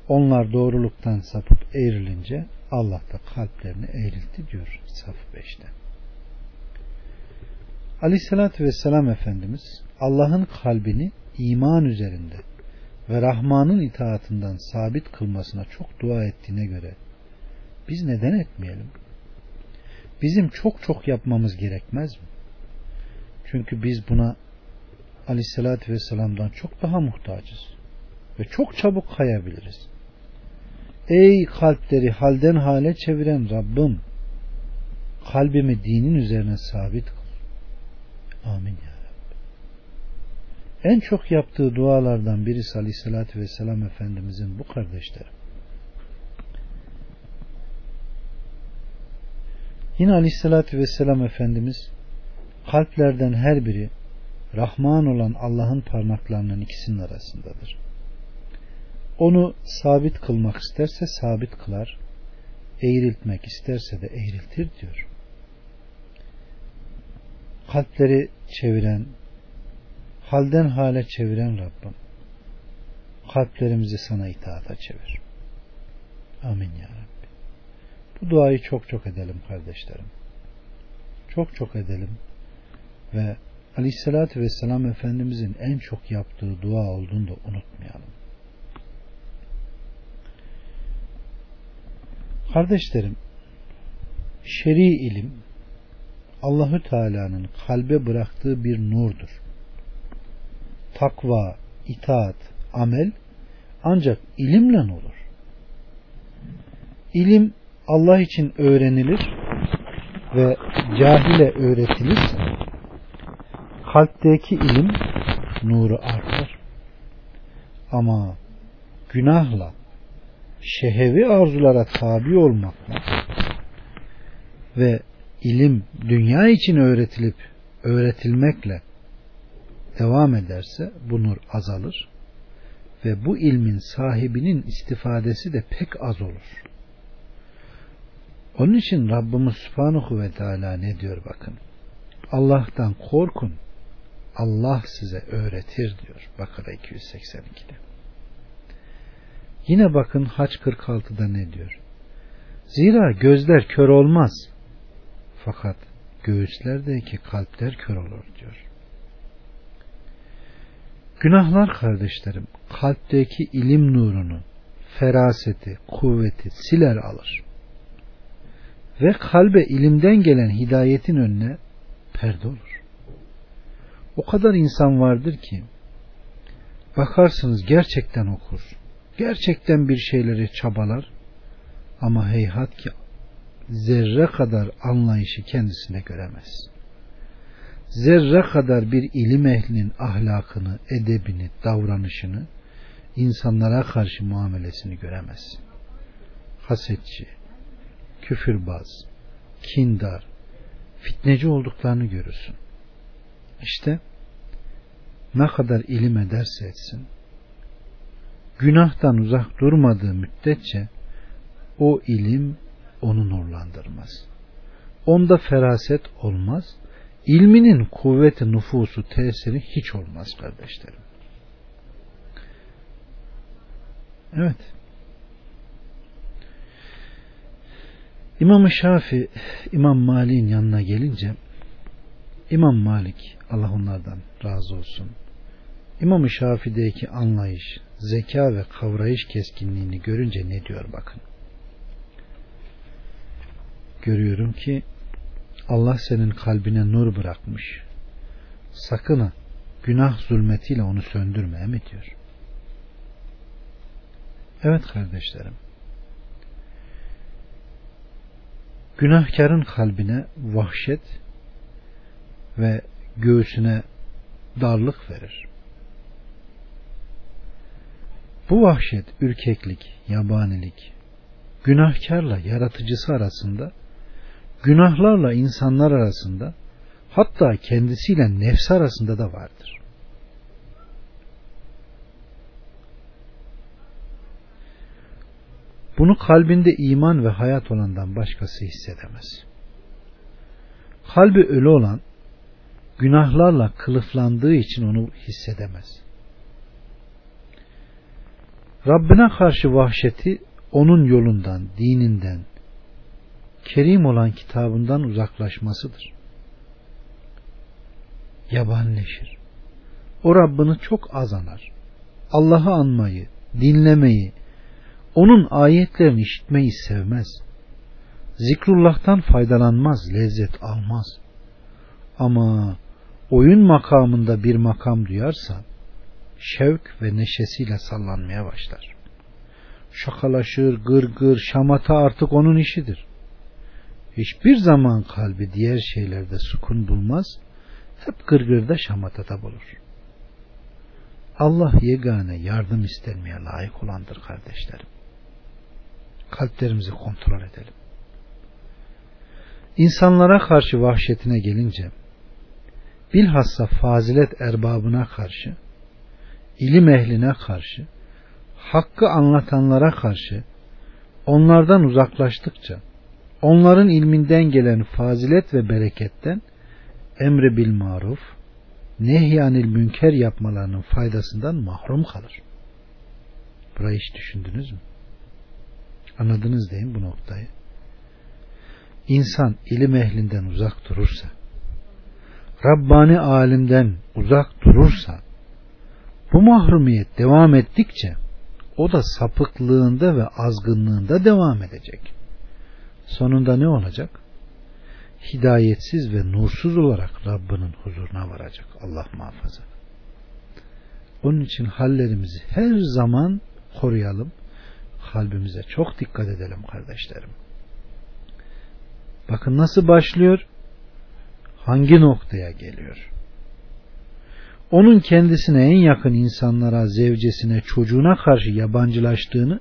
Onlar doğruluktan sapıp eğrilince Allah da kalplerini eğrildi diyor Saf 5'te. Aleyhissalatü Vesselam Efendimiz Allah'ın kalbini iman üzerinde ve Rahman'ın itaatından sabit kılmasına çok dua ettiğine göre biz neden etmeyelim? Bizim çok çok yapmamız gerekmez mi? Çünkü biz buna Aleyhisselatü Vesselam'dan çok daha muhtacız. Ve çok çabuk kayabiliriz. Ey kalpleri halden hale çeviren Rabbim kalbimi dinin üzerine sabit kıl. Amin. En çok yaptığı dualardan birisi Aleyhisselatü Vesselam Efendimizin bu kardeşlerim. Yine Aleyhisselatü Vesselam Efendimiz kalplerden her biri Rahman olan Allah'ın parmaklarının ikisinin arasındadır. Onu sabit kılmak isterse sabit kılar, eğriltmek isterse de eğriltir diyor. Kalpleri çeviren, halden hale çeviren Rabbim, kalplerimizi sana itaata çevir. Amin ya Rabbi. Bu duayı çok çok edelim kardeşlerim. Çok çok edelim ve Aleyhisselatü Vesselam Efendimizin en çok yaptığı dua olduğunu da unutmayalım. Kardeşlerim, şer'i ilim Allahü Teala'nın kalbe bıraktığı bir nurdur. Takva, itaat, amel ancak ilimle olur. İlim Allah için öğrenilir ve cahile öğretilirse kalpteki ilim nuru artar. Ama günahla şehevi arzulara tabi olmakla ve ilim dünya için öğretilip öğretilmekle devam ederse bu nur azalır ve bu ilmin sahibinin istifadesi de pek az olur. Onun için Rabbimiz Subhanahu ve Teala ne diyor bakın. Allah'tan korkun. Allah size öğretir diyor. Bakara 282'de. Yine bakın Haç 46'da ne diyor? Zira gözler kör olmaz. Fakat göğüslerdeki kalpler kör olur diyor. Günahlar kardeşlerim kalpteki ilim nurunu, feraseti, kuvveti siler alır. Ve kalbe ilimden gelen hidayetin önüne perde olur. O kadar insan vardır ki bakarsınız gerçekten okur. Gerçekten bir şeyleri çabalar ama heyhat ki zerre kadar anlayışı kendisinde göremez. Zerre kadar bir ilim ehlinin ahlakını, edebini, davranışını, insanlara karşı muamelesini göremez. Hasetçi, küfürbaz, kindar, fitneci olduklarını görürsün. İşte ne kadar ilim ederse etsin, günahtan uzak durmadığı müddetçe o ilim onu nurlandırmaz. Onda feraset olmaz. İlminin kuvveti, nüfusu, tesiri hiç olmaz kardeşlerim. Evet. İmam-ı Şafi İmam Malik'in yanına gelince İmam Malik Allah onlardan razı olsun. İmam-ı Şafi'deki anlayış, zeka ve kavrayış keskinliğini görünce ne diyor bakın. Görüyorum ki Allah senin kalbine nur bırakmış. Sakın günah zulmetiyle onu söndürmeye mi diyor. Evet kardeşlerim. Günahkarın kalbine vahşet ve göğsüne darlık verir. Bu vahşet, ürkeklik, yabanilik, günahkarla yaratıcısı arasında, günahlarla insanlar arasında, hatta kendisiyle nefsi arasında da vardır. Bunu kalbinde iman ve hayat olandan başkası hissedemez. Kalbi ölü olan günahlarla kılıflandığı için onu hissedemez. Rabbine karşı vahşeti onun yolundan, dininden, kerim olan kitabından uzaklaşmasıdır. Yabanleşir. O Rabbini çok az anar. Allah'ı anmayı, dinlemeyi, onun ayetlerini işitmeyi sevmez. Zikrullah'tan faydalanmaz, lezzet almaz. Ama oyun makamında bir makam duyarsa şevk ve neşesiyle sallanmaya başlar. Şakalaşır, gırgır, gır, şamata artık onun işidir. Hiçbir zaman kalbi diğer şeylerde sukun bulmaz, hep gırgırda şamatada bulur. Allah yegane yardım istenmeye layık olandır kardeşlerim. Kalplerimizi kontrol edelim. İnsanlara karşı vahşetine gelince bilhassa fazilet erbabına karşı ilim ehline karşı hakkı anlatanlara karşı onlardan uzaklaştıkça onların ilminden gelen fazilet ve bereketten emri bil maruf nehyanil münker yapmalarının faydasından mahrum kalır. Burayı hiç düşündünüz mü? Anladınız değil mi bu noktayı? İnsan ilim ehlinden uzak durursa, Rabbani alimden uzak durursa, bu mahrumiyet devam ettikçe o da sapıklığında ve azgınlığında devam edecek. Sonunda ne olacak? Hidayetsiz ve nursuz olarak Rabbinin huzuruna varacak. Allah muhafaza. Onun için hallerimizi her zaman koruyalım. Kalbimize çok dikkat edelim kardeşlerim. Bakın nasıl başlıyor? Hangi noktaya geliyor? onun kendisine en yakın insanlara, zevcesine, çocuğuna karşı yabancılaştığını,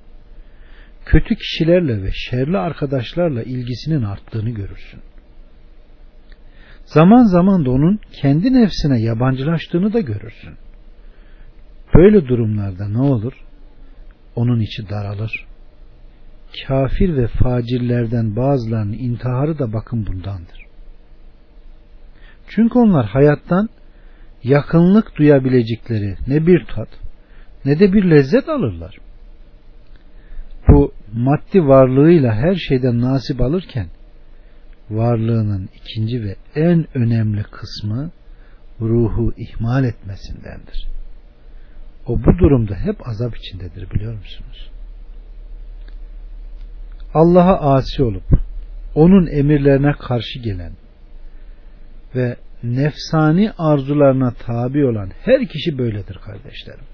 kötü kişilerle ve şerli arkadaşlarla ilgisinin arttığını görürsün. Zaman zaman da onun kendi nefsine yabancılaştığını da görürsün. Böyle durumlarda ne olur? Onun içi daralır. Kafir ve facirlerden bazılarının intiharı da bakın bundandır. Çünkü onlar hayattan yakınlık duyabilecekleri ne bir tat ne de bir lezzet alırlar. Bu maddi varlığıyla her şeyden nasip alırken varlığının ikinci ve en önemli kısmı ruhu ihmal etmesindendir. O bu durumda hep azap içindedir biliyor musunuz? Allah'a asi olup onun emirlerine karşı gelen ve nefsani arzularına tabi olan her kişi böyledir kardeşlerim.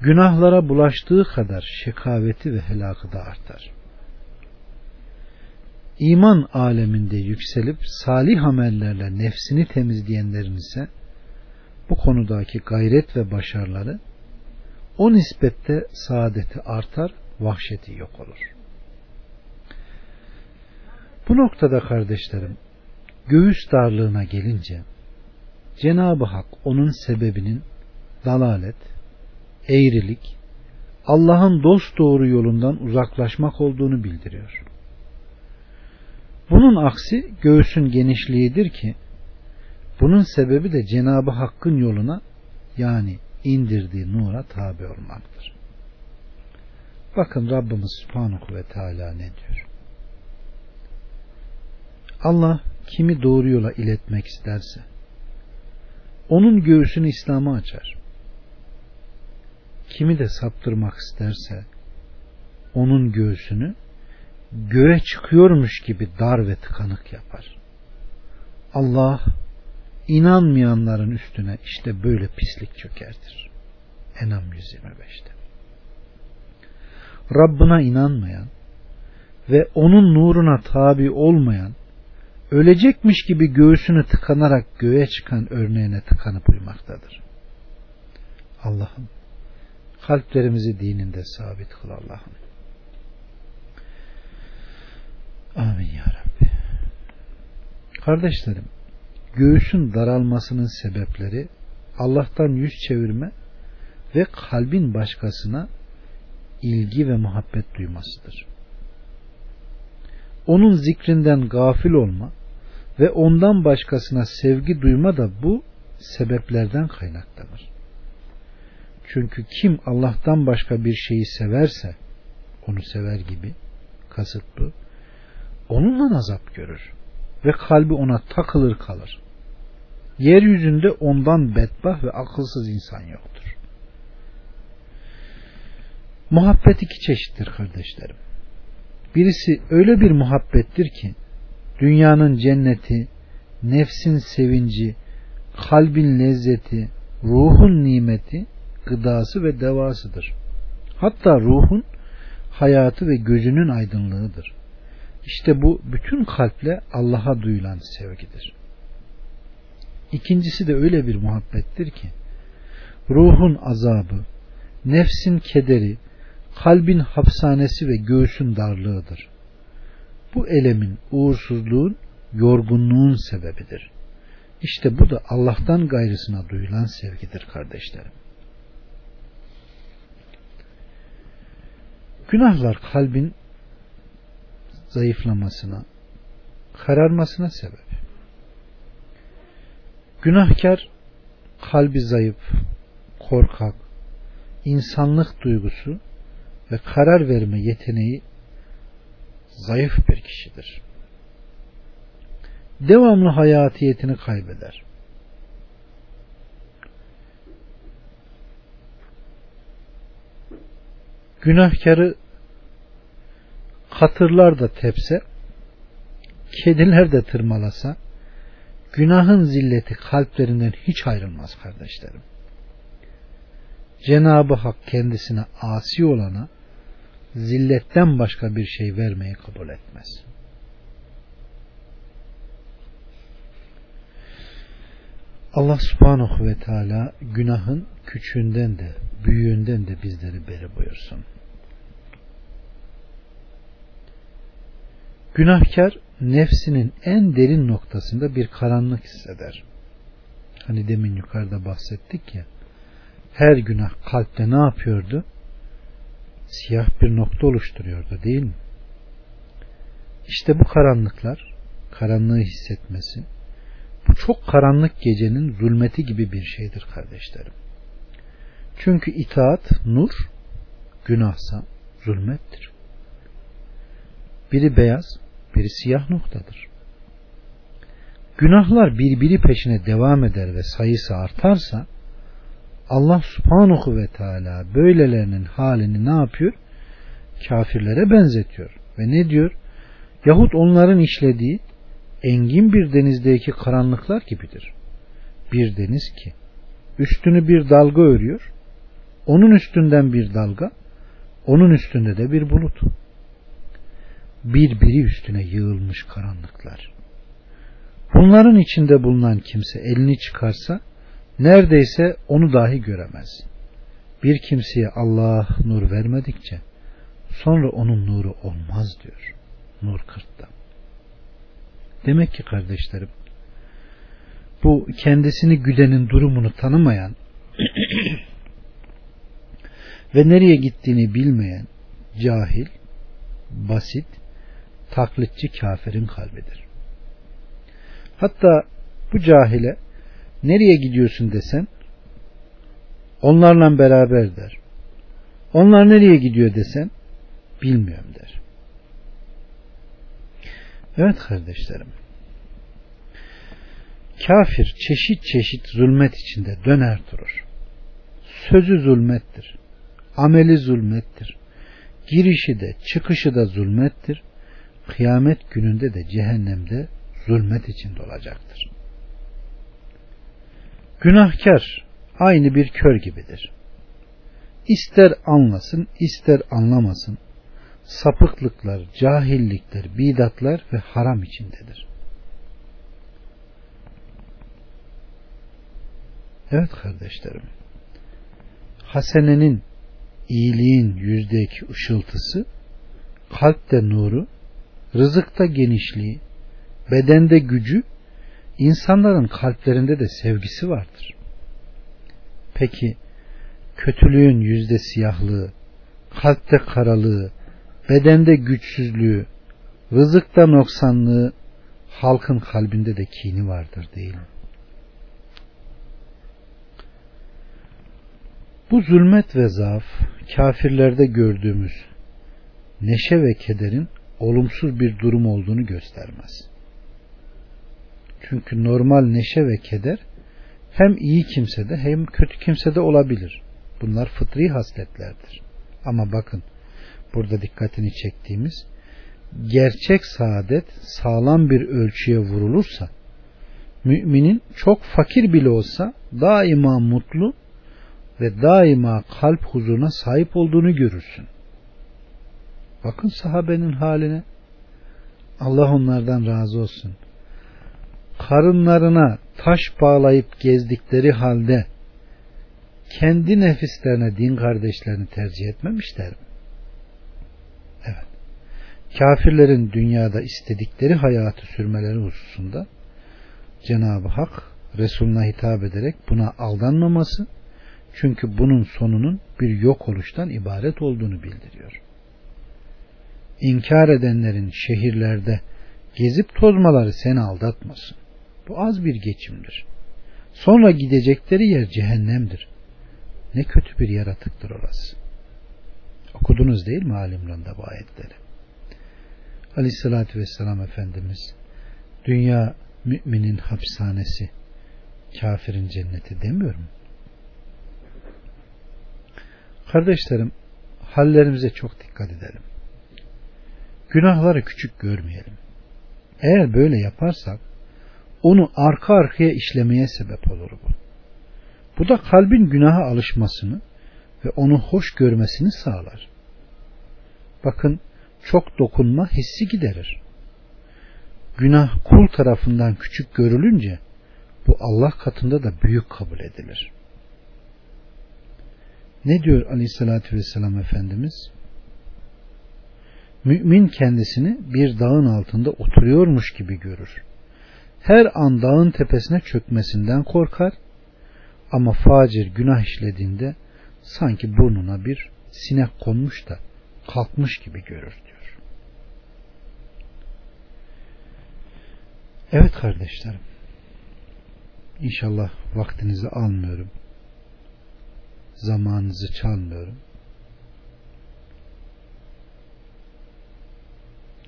Günahlara bulaştığı kadar şekaveti ve helakı da artar. İman aleminde yükselip salih amellerle nefsini temizleyenlerin ise bu konudaki gayret ve başarıları o nispette saadeti artar, vahşeti yok olur. Bu noktada kardeşlerim göğüs darlığına gelince Cenab-ı Hak onun sebebinin dalalet, eğrilik, Allah'ın dost doğru yolundan uzaklaşmak olduğunu bildiriyor. Bunun aksi göğsün genişliğidir ki bunun sebebi de Cenab-ı Hakk'ın yoluna yani indirdiği nura tabi olmaktır. Bakın Rabbimiz Subhanahu ve Teala ne diyor? Allah kimi doğru yola iletmek isterse onun göğsünü İslam'a açar. Kimi de saptırmak isterse onun göğsünü göğe çıkıyormuş gibi dar ve tıkanık yapar. Allah inanmayanların üstüne işte böyle pislik çökertir. Enam 125'te. Rabbına inanmayan ve onun nuruna tabi olmayan ölecekmiş gibi göğsünü tıkanarak göğe çıkan örneğine tıkanıp uyumaktadır. Allah'ım kalplerimizi dininde sabit kıl Allah'ım. Amin ya Rabbi. Kardeşlerim, göğsün daralmasının sebepleri Allah'tan yüz çevirme ve kalbin başkasına ilgi ve muhabbet duymasıdır. Onun zikrinden gafil olma ve ondan başkasına sevgi duyma da bu sebeplerden kaynaklanır. Çünkü kim Allah'tan başka bir şeyi severse onu sever gibi kasıt bu onunla azap görür ve kalbi ona takılır kalır. Yeryüzünde ondan bedbah ve akılsız insan yoktur. Muhabbet iki çeşittir kardeşlerim. Birisi öyle bir muhabbettir ki dünyanın cenneti, nefsin sevinci, kalbin lezzeti, ruhun nimeti, gıdası ve devasıdır. Hatta ruhun hayatı ve gözünün aydınlığıdır. İşte bu bütün kalple Allah'a duyulan sevgidir. İkincisi de öyle bir muhabbettir ki ruhun azabı, nefsin kederi, kalbin hapishanesi ve göğsün darlığıdır. Bu elemin, uğursuzluğun, yorgunluğun sebebidir. İşte bu da Allah'tan gayrısına duyulan sevgidir kardeşlerim. Günahlar kalbin zayıflamasına, kararmasına sebep. Günahkar kalbi zayıf, korkak, insanlık duygusu ve karar verme yeteneği zayıf bir kişidir. Devamlı hayatiyetini kaybeder. Günahkarı katırlar da tepse, kediler de tırmalasa, günahın zilleti kalplerinden hiç ayrılmaz kardeşlerim. Cenabı Hak kendisine asi olana zilletten başka bir şey vermeyi kabul etmez. Allah subhanahu ve teala günahın küçüğünden de büyüğünden de bizleri beri buyursun. Günahkar nefsinin en derin noktasında bir karanlık hisseder. Hani demin yukarıda bahsettik ya. Her günah kalpte ne yapıyordu? Siyah bir nokta oluşturuyordu değil mi? İşte bu karanlıklar, karanlığı hissetmesi, bu çok karanlık gecenin zulmeti gibi bir şeydir kardeşlerim. Çünkü itaat nur, günahsa zulmettir. Biri beyaz, biri siyah noktadır. Günahlar birbiri peşine devam eder ve sayısı artarsa Allah subhanahu ve teala böylelerinin halini ne yapıyor? Kafirlere benzetiyor. Ve ne diyor? Yahut onların işlediği engin bir denizdeki karanlıklar gibidir. Bir deniz ki üstünü bir dalga örüyor, onun üstünden bir dalga, onun üstünde de bir bulut birbiri üstüne yığılmış karanlıklar. Bunların içinde bulunan kimse elini çıkarsa neredeyse onu dahi göremez. Bir kimseye Allah nur vermedikçe sonra onun nuru olmaz diyor. Nur kırkta. Demek ki kardeşlerim bu kendisini güdenin durumunu tanımayan ve nereye gittiğini bilmeyen cahil, basit taklitçi kafirin kalbidir. Hatta bu cahile nereye gidiyorsun desen onlarla beraber der. Onlar nereye gidiyor desen bilmiyorum der. Evet kardeşlerim. Kafir çeşit çeşit zulmet içinde döner durur. Sözü zulmettir. Ameli zulmettir. Girişi de çıkışı da zulmettir kıyamet gününde de cehennemde zulmet içinde olacaktır. Günahkar aynı bir kör gibidir. İster anlasın, ister anlamasın, sapıklıklar, cahillikler, bidatlar ve haram içindedir. Evet kardeşlerim, hasenenin, iyiliğin yüzdeki ışıltısı, kalpte nuru, rızıkta genişliği, bedende gücü, insanların kalplerinde de sevgisi vardır. Peki kötülüğün yüzde siyahlığı, kalpte karalığı, bedende güçsüzlüğü, rızıkta noksanlığı, halkın kalbinde de kini vardır değil mi? Bu zulmet ve zaaf, kafirlerde gördüğümüz neşe ve kederin olumsuz bir durum olduğunu göstermez. Çünkü normal neşe ve keder hem iyi kimsede hem kötü kimsede olabilir. Bunlar fıtri hasletlerdir. Ama bakın burada dikkatini çektiğimiz gerçek saadet sağlam bir ölçüye vurulursa müminin çok fakir bile olsa daima mutlu ve daima kalp huzuruna sahip olduğunu görürsün. Bakın sahabenin haline. Allah onlardan razı olsun. Karınlarına taş bağlayıp gezdikleri halde kendi nefislerine din kardeşlerini tercih etmemişler mi? Evet. Kafirlerin dünyada istedikleri hayatı sürmeleri hususunda Cenab-ı Hak Resulüne hitap ederek buna aldanmaması çünkü bunun sonunun bir yok oluştan ibaret olduğunu bildiriyor. İnkar edenlerin şehirlerde gezip tozmaları seni aldatmasın. Bu az bir geçimdir. Sonra gidecekleri yer cehennemdir. Ne kötü bir yaratıktır orası. Okudunuz değil mi Alimran'da bu ayetleri? Aleyhissalatü Vesselam Efendimiz dünya müminin hapishanesi kafirin cenneti demiyor mu? Kardeşlerim hallerimize çok dikkat edelim. Günahları küçük görmeyelim. Eğer böyle yaparsak onu arka arkaya işlemeye sebep olur bu. Bu da kalbin günaha alışmasını ve onu hoş görmesini sağlar. Bakın çok dokunma hissi giderir. Günah kul tarafından küçük görülünce bu Allah katında da büyük kabul edilir. Ne diyor aleyhissalatü vesselam Efendimiz? Mümin kendisini bir dağın altında oturuyormuş gibi görür. Her an dağın tepesine çökmesinden korkar ama facir günah işlediğinde sanki burnuna bir sinek konmuş da kalkmış gibi görür diyor. Evet kardeşlerim. İnşallah vaktinizi almıyorum. Zamanınızı çalmıyorum.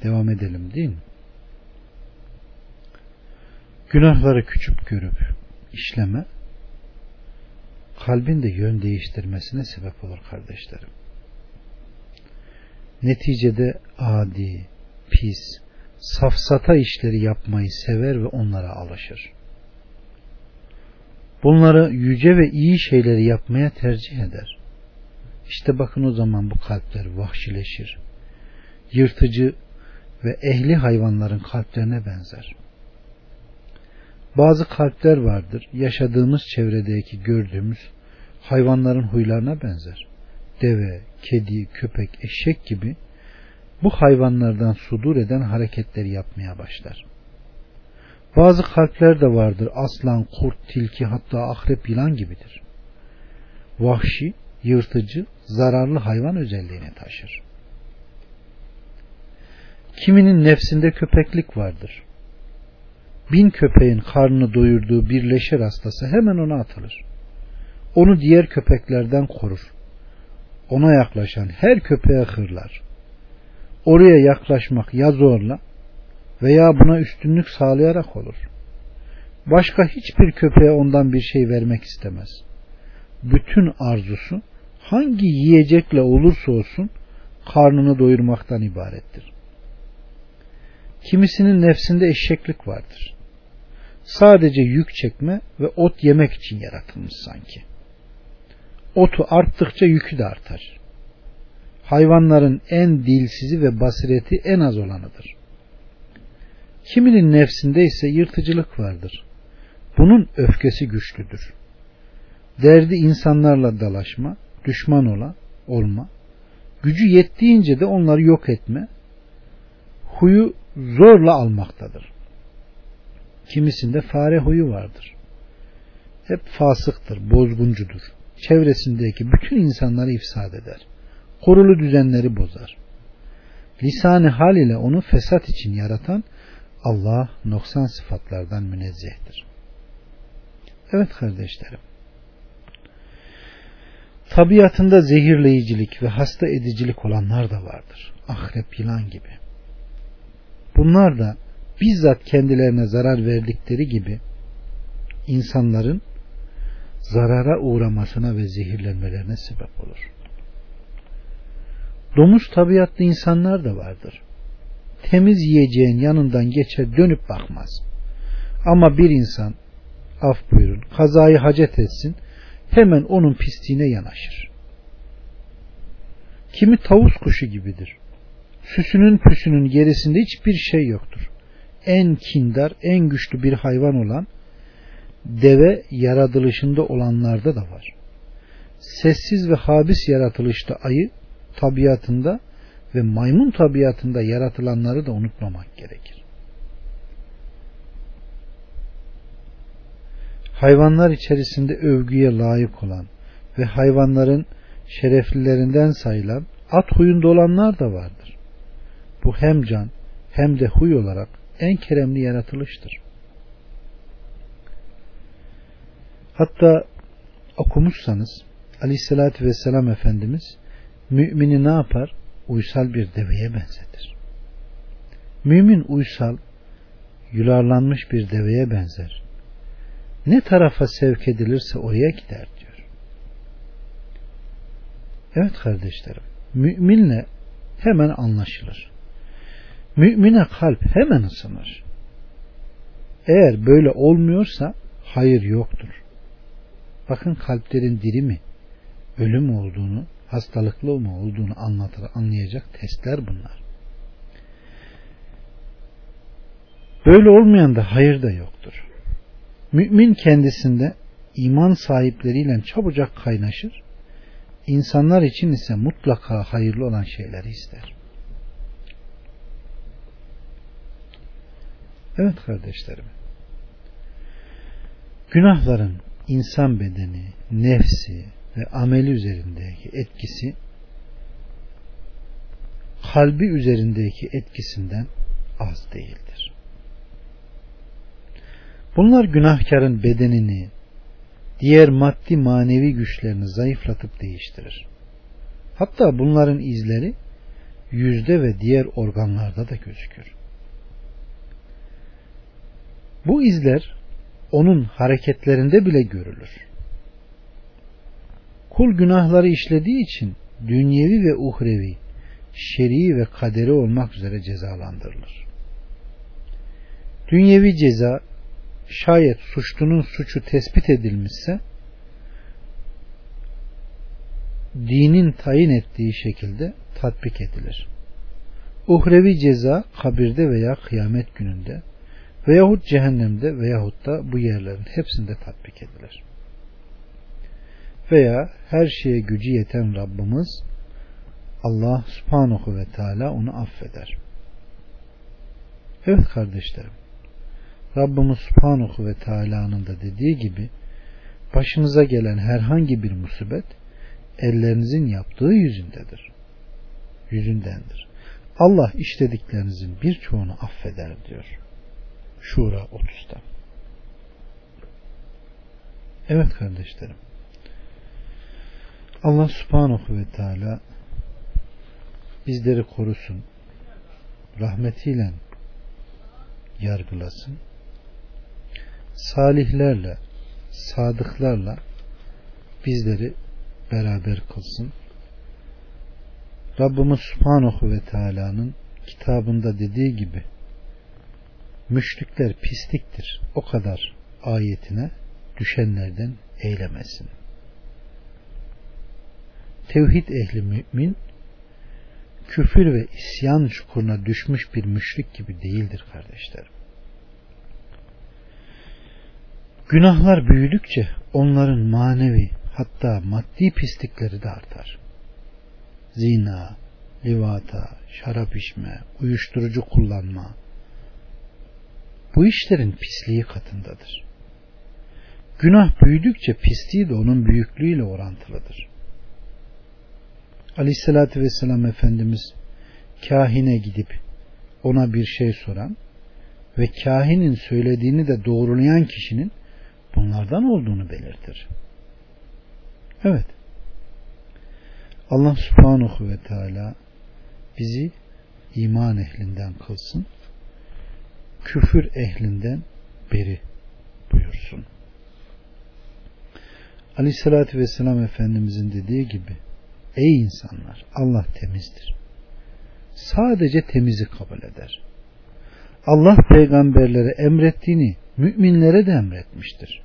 Devam edelim değil mi? Günahları küçük görüp işleme kalbin de yön değiştirmesine sebep olur kardeşlerim. Neticede adi, pis, safsata işleri yapmayı sever ve onlara alışır. Bunları yüce ve iyi şeyleri yapmaya tercih eder. İşte bakın o zaman bu kalpler vahşileşir. Yırtıcı ve ehli hayvanların kalplerine benzer. Bazı kalpler vardır, yaşadığımız çevredeki gördüğümüz hayvanların huylarına benzer. Deve, kedi, köpek, eşek gibi bu hayvanlardan sudur eden hareketleri yapmaya başlar. Bazı kalpler de vardır. Aslan, kurt, tilki hatta akrep yılan gibidir. Vahşi, yırtıcı, zararlı hayvan özelliğini taşır. Kiminin nefsinde köpeklik vardır. Bin köpeğin karnını doyurduğu bir leşe rastası hemen ona atılır. Onu diğer köpeklerden korur. Ona yaklaşan her köpeğe hırlar. Oraya yaklaşmak ya zorla veya buna üstünlük sağlayarak olur. Başka hiçbir köpeğe ondan bir şey vermek istemez. Bütün arzusu hangi yiyecekle olursa olsun karnını doyurmaktan ibarettir. Kimisinin nefsinde eşeklik vardır. Sadece yük çekme ve ot yemek için yaratılmış sanki. Otu arttıkça yükü de artar. Hayvanların en dilsizi ve basireti en az olanıdır. Kiminin nefsinde ise yırtıcılık vardır. Bunun öfkesi güçlüdür. Derdi insanlarla dalaşma, düşman ola, olma, gücü yettiğince de onları yok etme, huyu zorla almaktadır. Kimisinde fare huyu vardır. Hep fasıktır, bozguncudur. Çevresindeki bütün insanları ifsad eder. Korulu düzenleri bozar. Lisanı hal ile onu fesat için yaratan Allah noksan sıfatlardan münezzehtir. Evet kardeşlerim. Tabiatında zehirleyicilik ve hasta edicilik olanlar da vardır. Ahrep yılan gibi. Bunlar da bizzat kendilerine zarar verdikleri gibi insanların zarara uğramasına ve zehirlenmelerine sebep olur. Domuz tabiatlı insanlar da vardır. Temiz yiyeceğin yanından geçer dönüp bakmaz. Ama bir insan af buyurun kazayı hacet etsin hemen onun pisliğine yanaşır. Kimi tavus kuşu gibidir. Süsünün püsünün gerisinde hiçbir şey yoktur. En kindar, en güçlü bir hayvan olan deve yaratılışında olanlarda da var. sessiz ve habis yaratılışta ayı tabiatında ve maymun tabiatında yaratılanları da unutmamak gerekir. Hayvanlar içerisinde övgüye layık olan ve hayvanların şereflilerinden sayılan at huyunda olanlar da vardır. Bu hem can hem de huy olarak en keremli yaratılıştır. Hatta okumuşsanız Aleyhisselatü Vesselam Efendimiz mümini ne yapar? Uysal bir deveye benzetir. Mümin uysal, yularlanmış bir deveye benzer. Ne tarafa sevk edilirse oraya gider diyor. Evet kardeşlerim, müminle hemen anlaşılır. Mümine kalp hemen ısınır. Eğer böyle olmuyorsa hayır yoktur. Bakın kalplerin diri mi, ölüm olduğunu, hastalıklı mı olduğunu anlatır, anlayacak testler bunlar. Böyle olmayan da hayır da yoktur. Mümin kendisinde iman sahipleriyle çabucak kaynaşır. İnsanlar için ise mutlaka hayırlı olan şeyleri ister. Evet kardeşlerim. Günahların insan bedeni, nefsi ve ameli üzerindeki etkisi kalbi üzerindeki etkisinden az değildir. Bunlar günahkarın bedenini, diğer maddi manevi güçlerini zayıflatıp değiştirir. Hatta bunların izleri yüzde ve diğer organlarda da gözükür. Bu izler onun hareketlerinde bile görülür. Kul günahları işlediği için dünyevi ve uhrevi, şer'i ve kaderi olmak üzere cezalandırılır. Dünyevi ceza şayet suçlunun suçu tespit edilmişse dinin tayin ettiği şekilde tatbik edilir. Uhrevi ceza kabirde veya kıyamet gününde veyahut cehennemde veyahut da bu yerlerin hepsinde tatbik edilir. Veya her şeye gücü yeten Rabbimiz Allah subhanahu ve teala onu affeder. Evet kardeşlerim. Rabbimiz subhanahu ve teala'nın da dediği gibi başınıza gelen herhangi bir musibet ellerinizin yaptığı yüzündedir. Yüzündendir. Allah işlediklerinizin birçoğunu affeder diyor. Şura 30'da. Evet kardeşlerim. Allah subhanahu ve teala bizleri korusun. Rahmetiyle yargılasın. Salihlerle, sadıklarla bizleri beraber kılsın. Rabbimiz Subhanahu ve Teala'nın kitabında dediği gibi müşrikler pisliktir o kadar ayetine düşenlerden eylemesin. Tevhid ehli mümin küfür ve isyan çukuruna düşmüş bir müşrik gibi değildir kardeşlerim. Günahlar büyüdükçe onların manevi hatta maddi pislikleri de artar. Zina, livata, şarap içme, uyuşturucu kullanma, bu işlerin pisliği katındadır. Günah büyüdükçe pisliği de onun büyüklüğüyle orantılıdır. Aleyhissalatü vesselam Efendimiz kahine gidip ona bir şey soran ve kahinin söylediğini de doğrulayan kişinin bunlardan olduğunu belirtir. Evet. Allah subhanahu ve teala bizi iman ehlinden kılsın küfür ehlinden beri buyursun. Aleyhissalatü vesselam Efendimizin dediği gibi Ey insanlar Allah temizdir. Sadece temizi kabul eder. Allah peygamberlere emrettiğini müminlere de emretmiştir.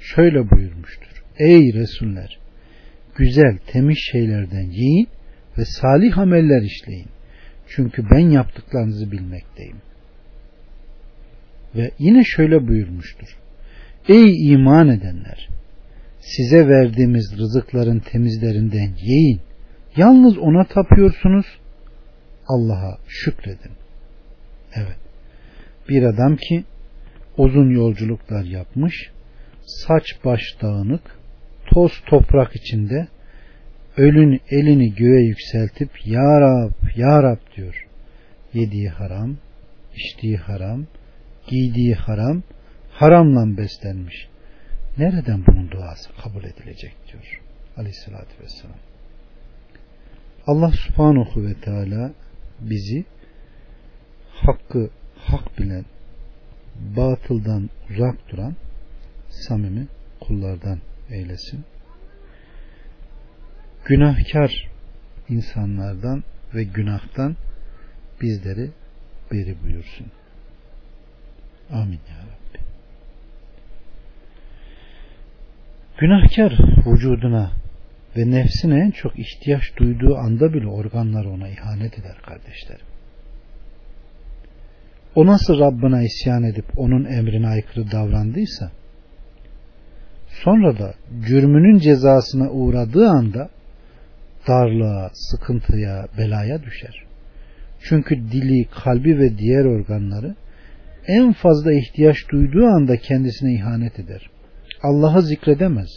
Şöyle buyurmuştur. Ey Resuller! Güzel, temiz şeylerden yiyin ve salih ameller işleyin. Çünkü ben yaptıklarınızı bilmekteyim. Ve yine şöyle buyurmuştur. Ey iman edenler! Size verdiğimiz rızıkların temizlerinden yiyin. Yalnız ona tapıyorsunuz. Allah'a şükredin. Evet. Bir adam ki uzun yolculuklar yapmış, saç baş dağınık, toz toprak içinde ölün elini göğe yükseltip Ya Rab, Ya Rab diyor. Yediği haram, içtiği haram, giydiği haram, haramla beslenmiş. Nereden bunun duası kabul edilecek diyor. Aleyhissalatü vesselam. Allah subhanahu ve teala bizi hakkı hak bilen, batıldan uzak duran samimi kullardan eylesin. Günahkar insanlardan ve günahtan bizleri beri buyursun. Amin ya Rabbi. Günahkar vücuduna ve nefsine en çok ihtiyaç duyduğu anda bile organlar ona ihanet eder kardeşlerim. O nasıl Rabbına isyan edip onun emrine aykırı davrandıysa sonra da cürmünün cezasına uğradığı anda darlığa, sıkıntıya, belaya düşer. Çünkü dili, kalbi ve diğer organları en fazla ihtiyaç duyduğu anda kendisine ihanet eder. Allah'ı zikredemez.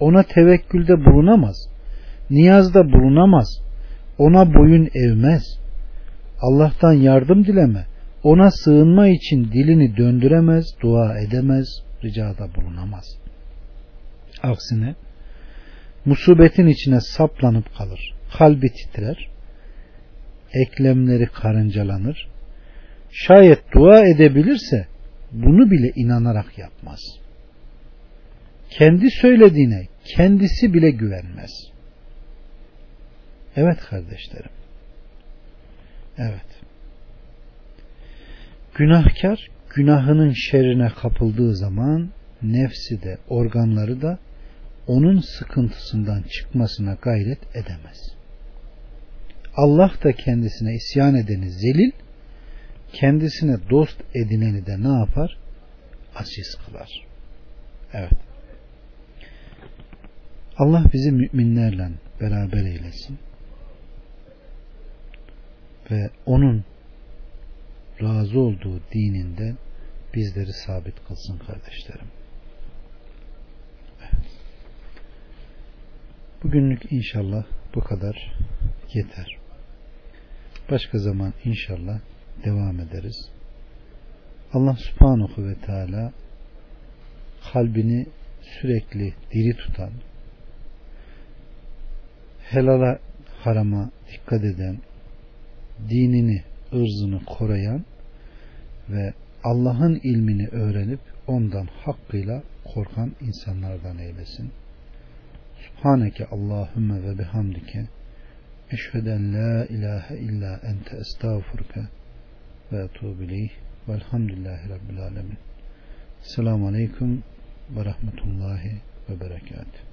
Ona tevekkülde bulunamaz. Niyazda bulunamaz. Ona boyun evmez. Allah'tan yardım dileme. Ona sığınma için dilini döndüremez, dua edemez, ricada bulunamaz. Aksine musibetin içine saplanıp kalır. Kalbi titrer, eklemleri karıncalanır. Şayet dua edebilirse bunu bile inanarak yapmaz. Kendi söylediğine kendisi bile güvenmez. Evet kardeşlerim. Evet. Günahkar günahının şerine kapıldığı zaman nefsi de organları da onun sıkıntısından çıkmasına gayret edemez. Allah da kendisine isyan edeni zelil, kendisine dost edineni de ne yapar? Aziz kılar. Evet. Allah bizi müminlerle beraber eylesin. Ve onun razı olduğu dininde bizleri sabit kılsın kardeşlerim. Bugünlük inşallah bu kadar yeter. Başka zaman inşallah devam ederiz. Allah subhanahu ve teala kalbini sürekli diri tutan, helala harama dikkat eden, dinini, ırzını koruyan ve Allah'ın ilmini öğrenip ondan hakkıyla korkan insanlardan eylesin. Subhaneke Allahümme ve bihamdike eşheden la ilahe illa ente estağfurke ve etubu ileyh velhamdülillahi rabbil alemin. Selamun aleyküm ve rahmetullahi ve berekatuhu.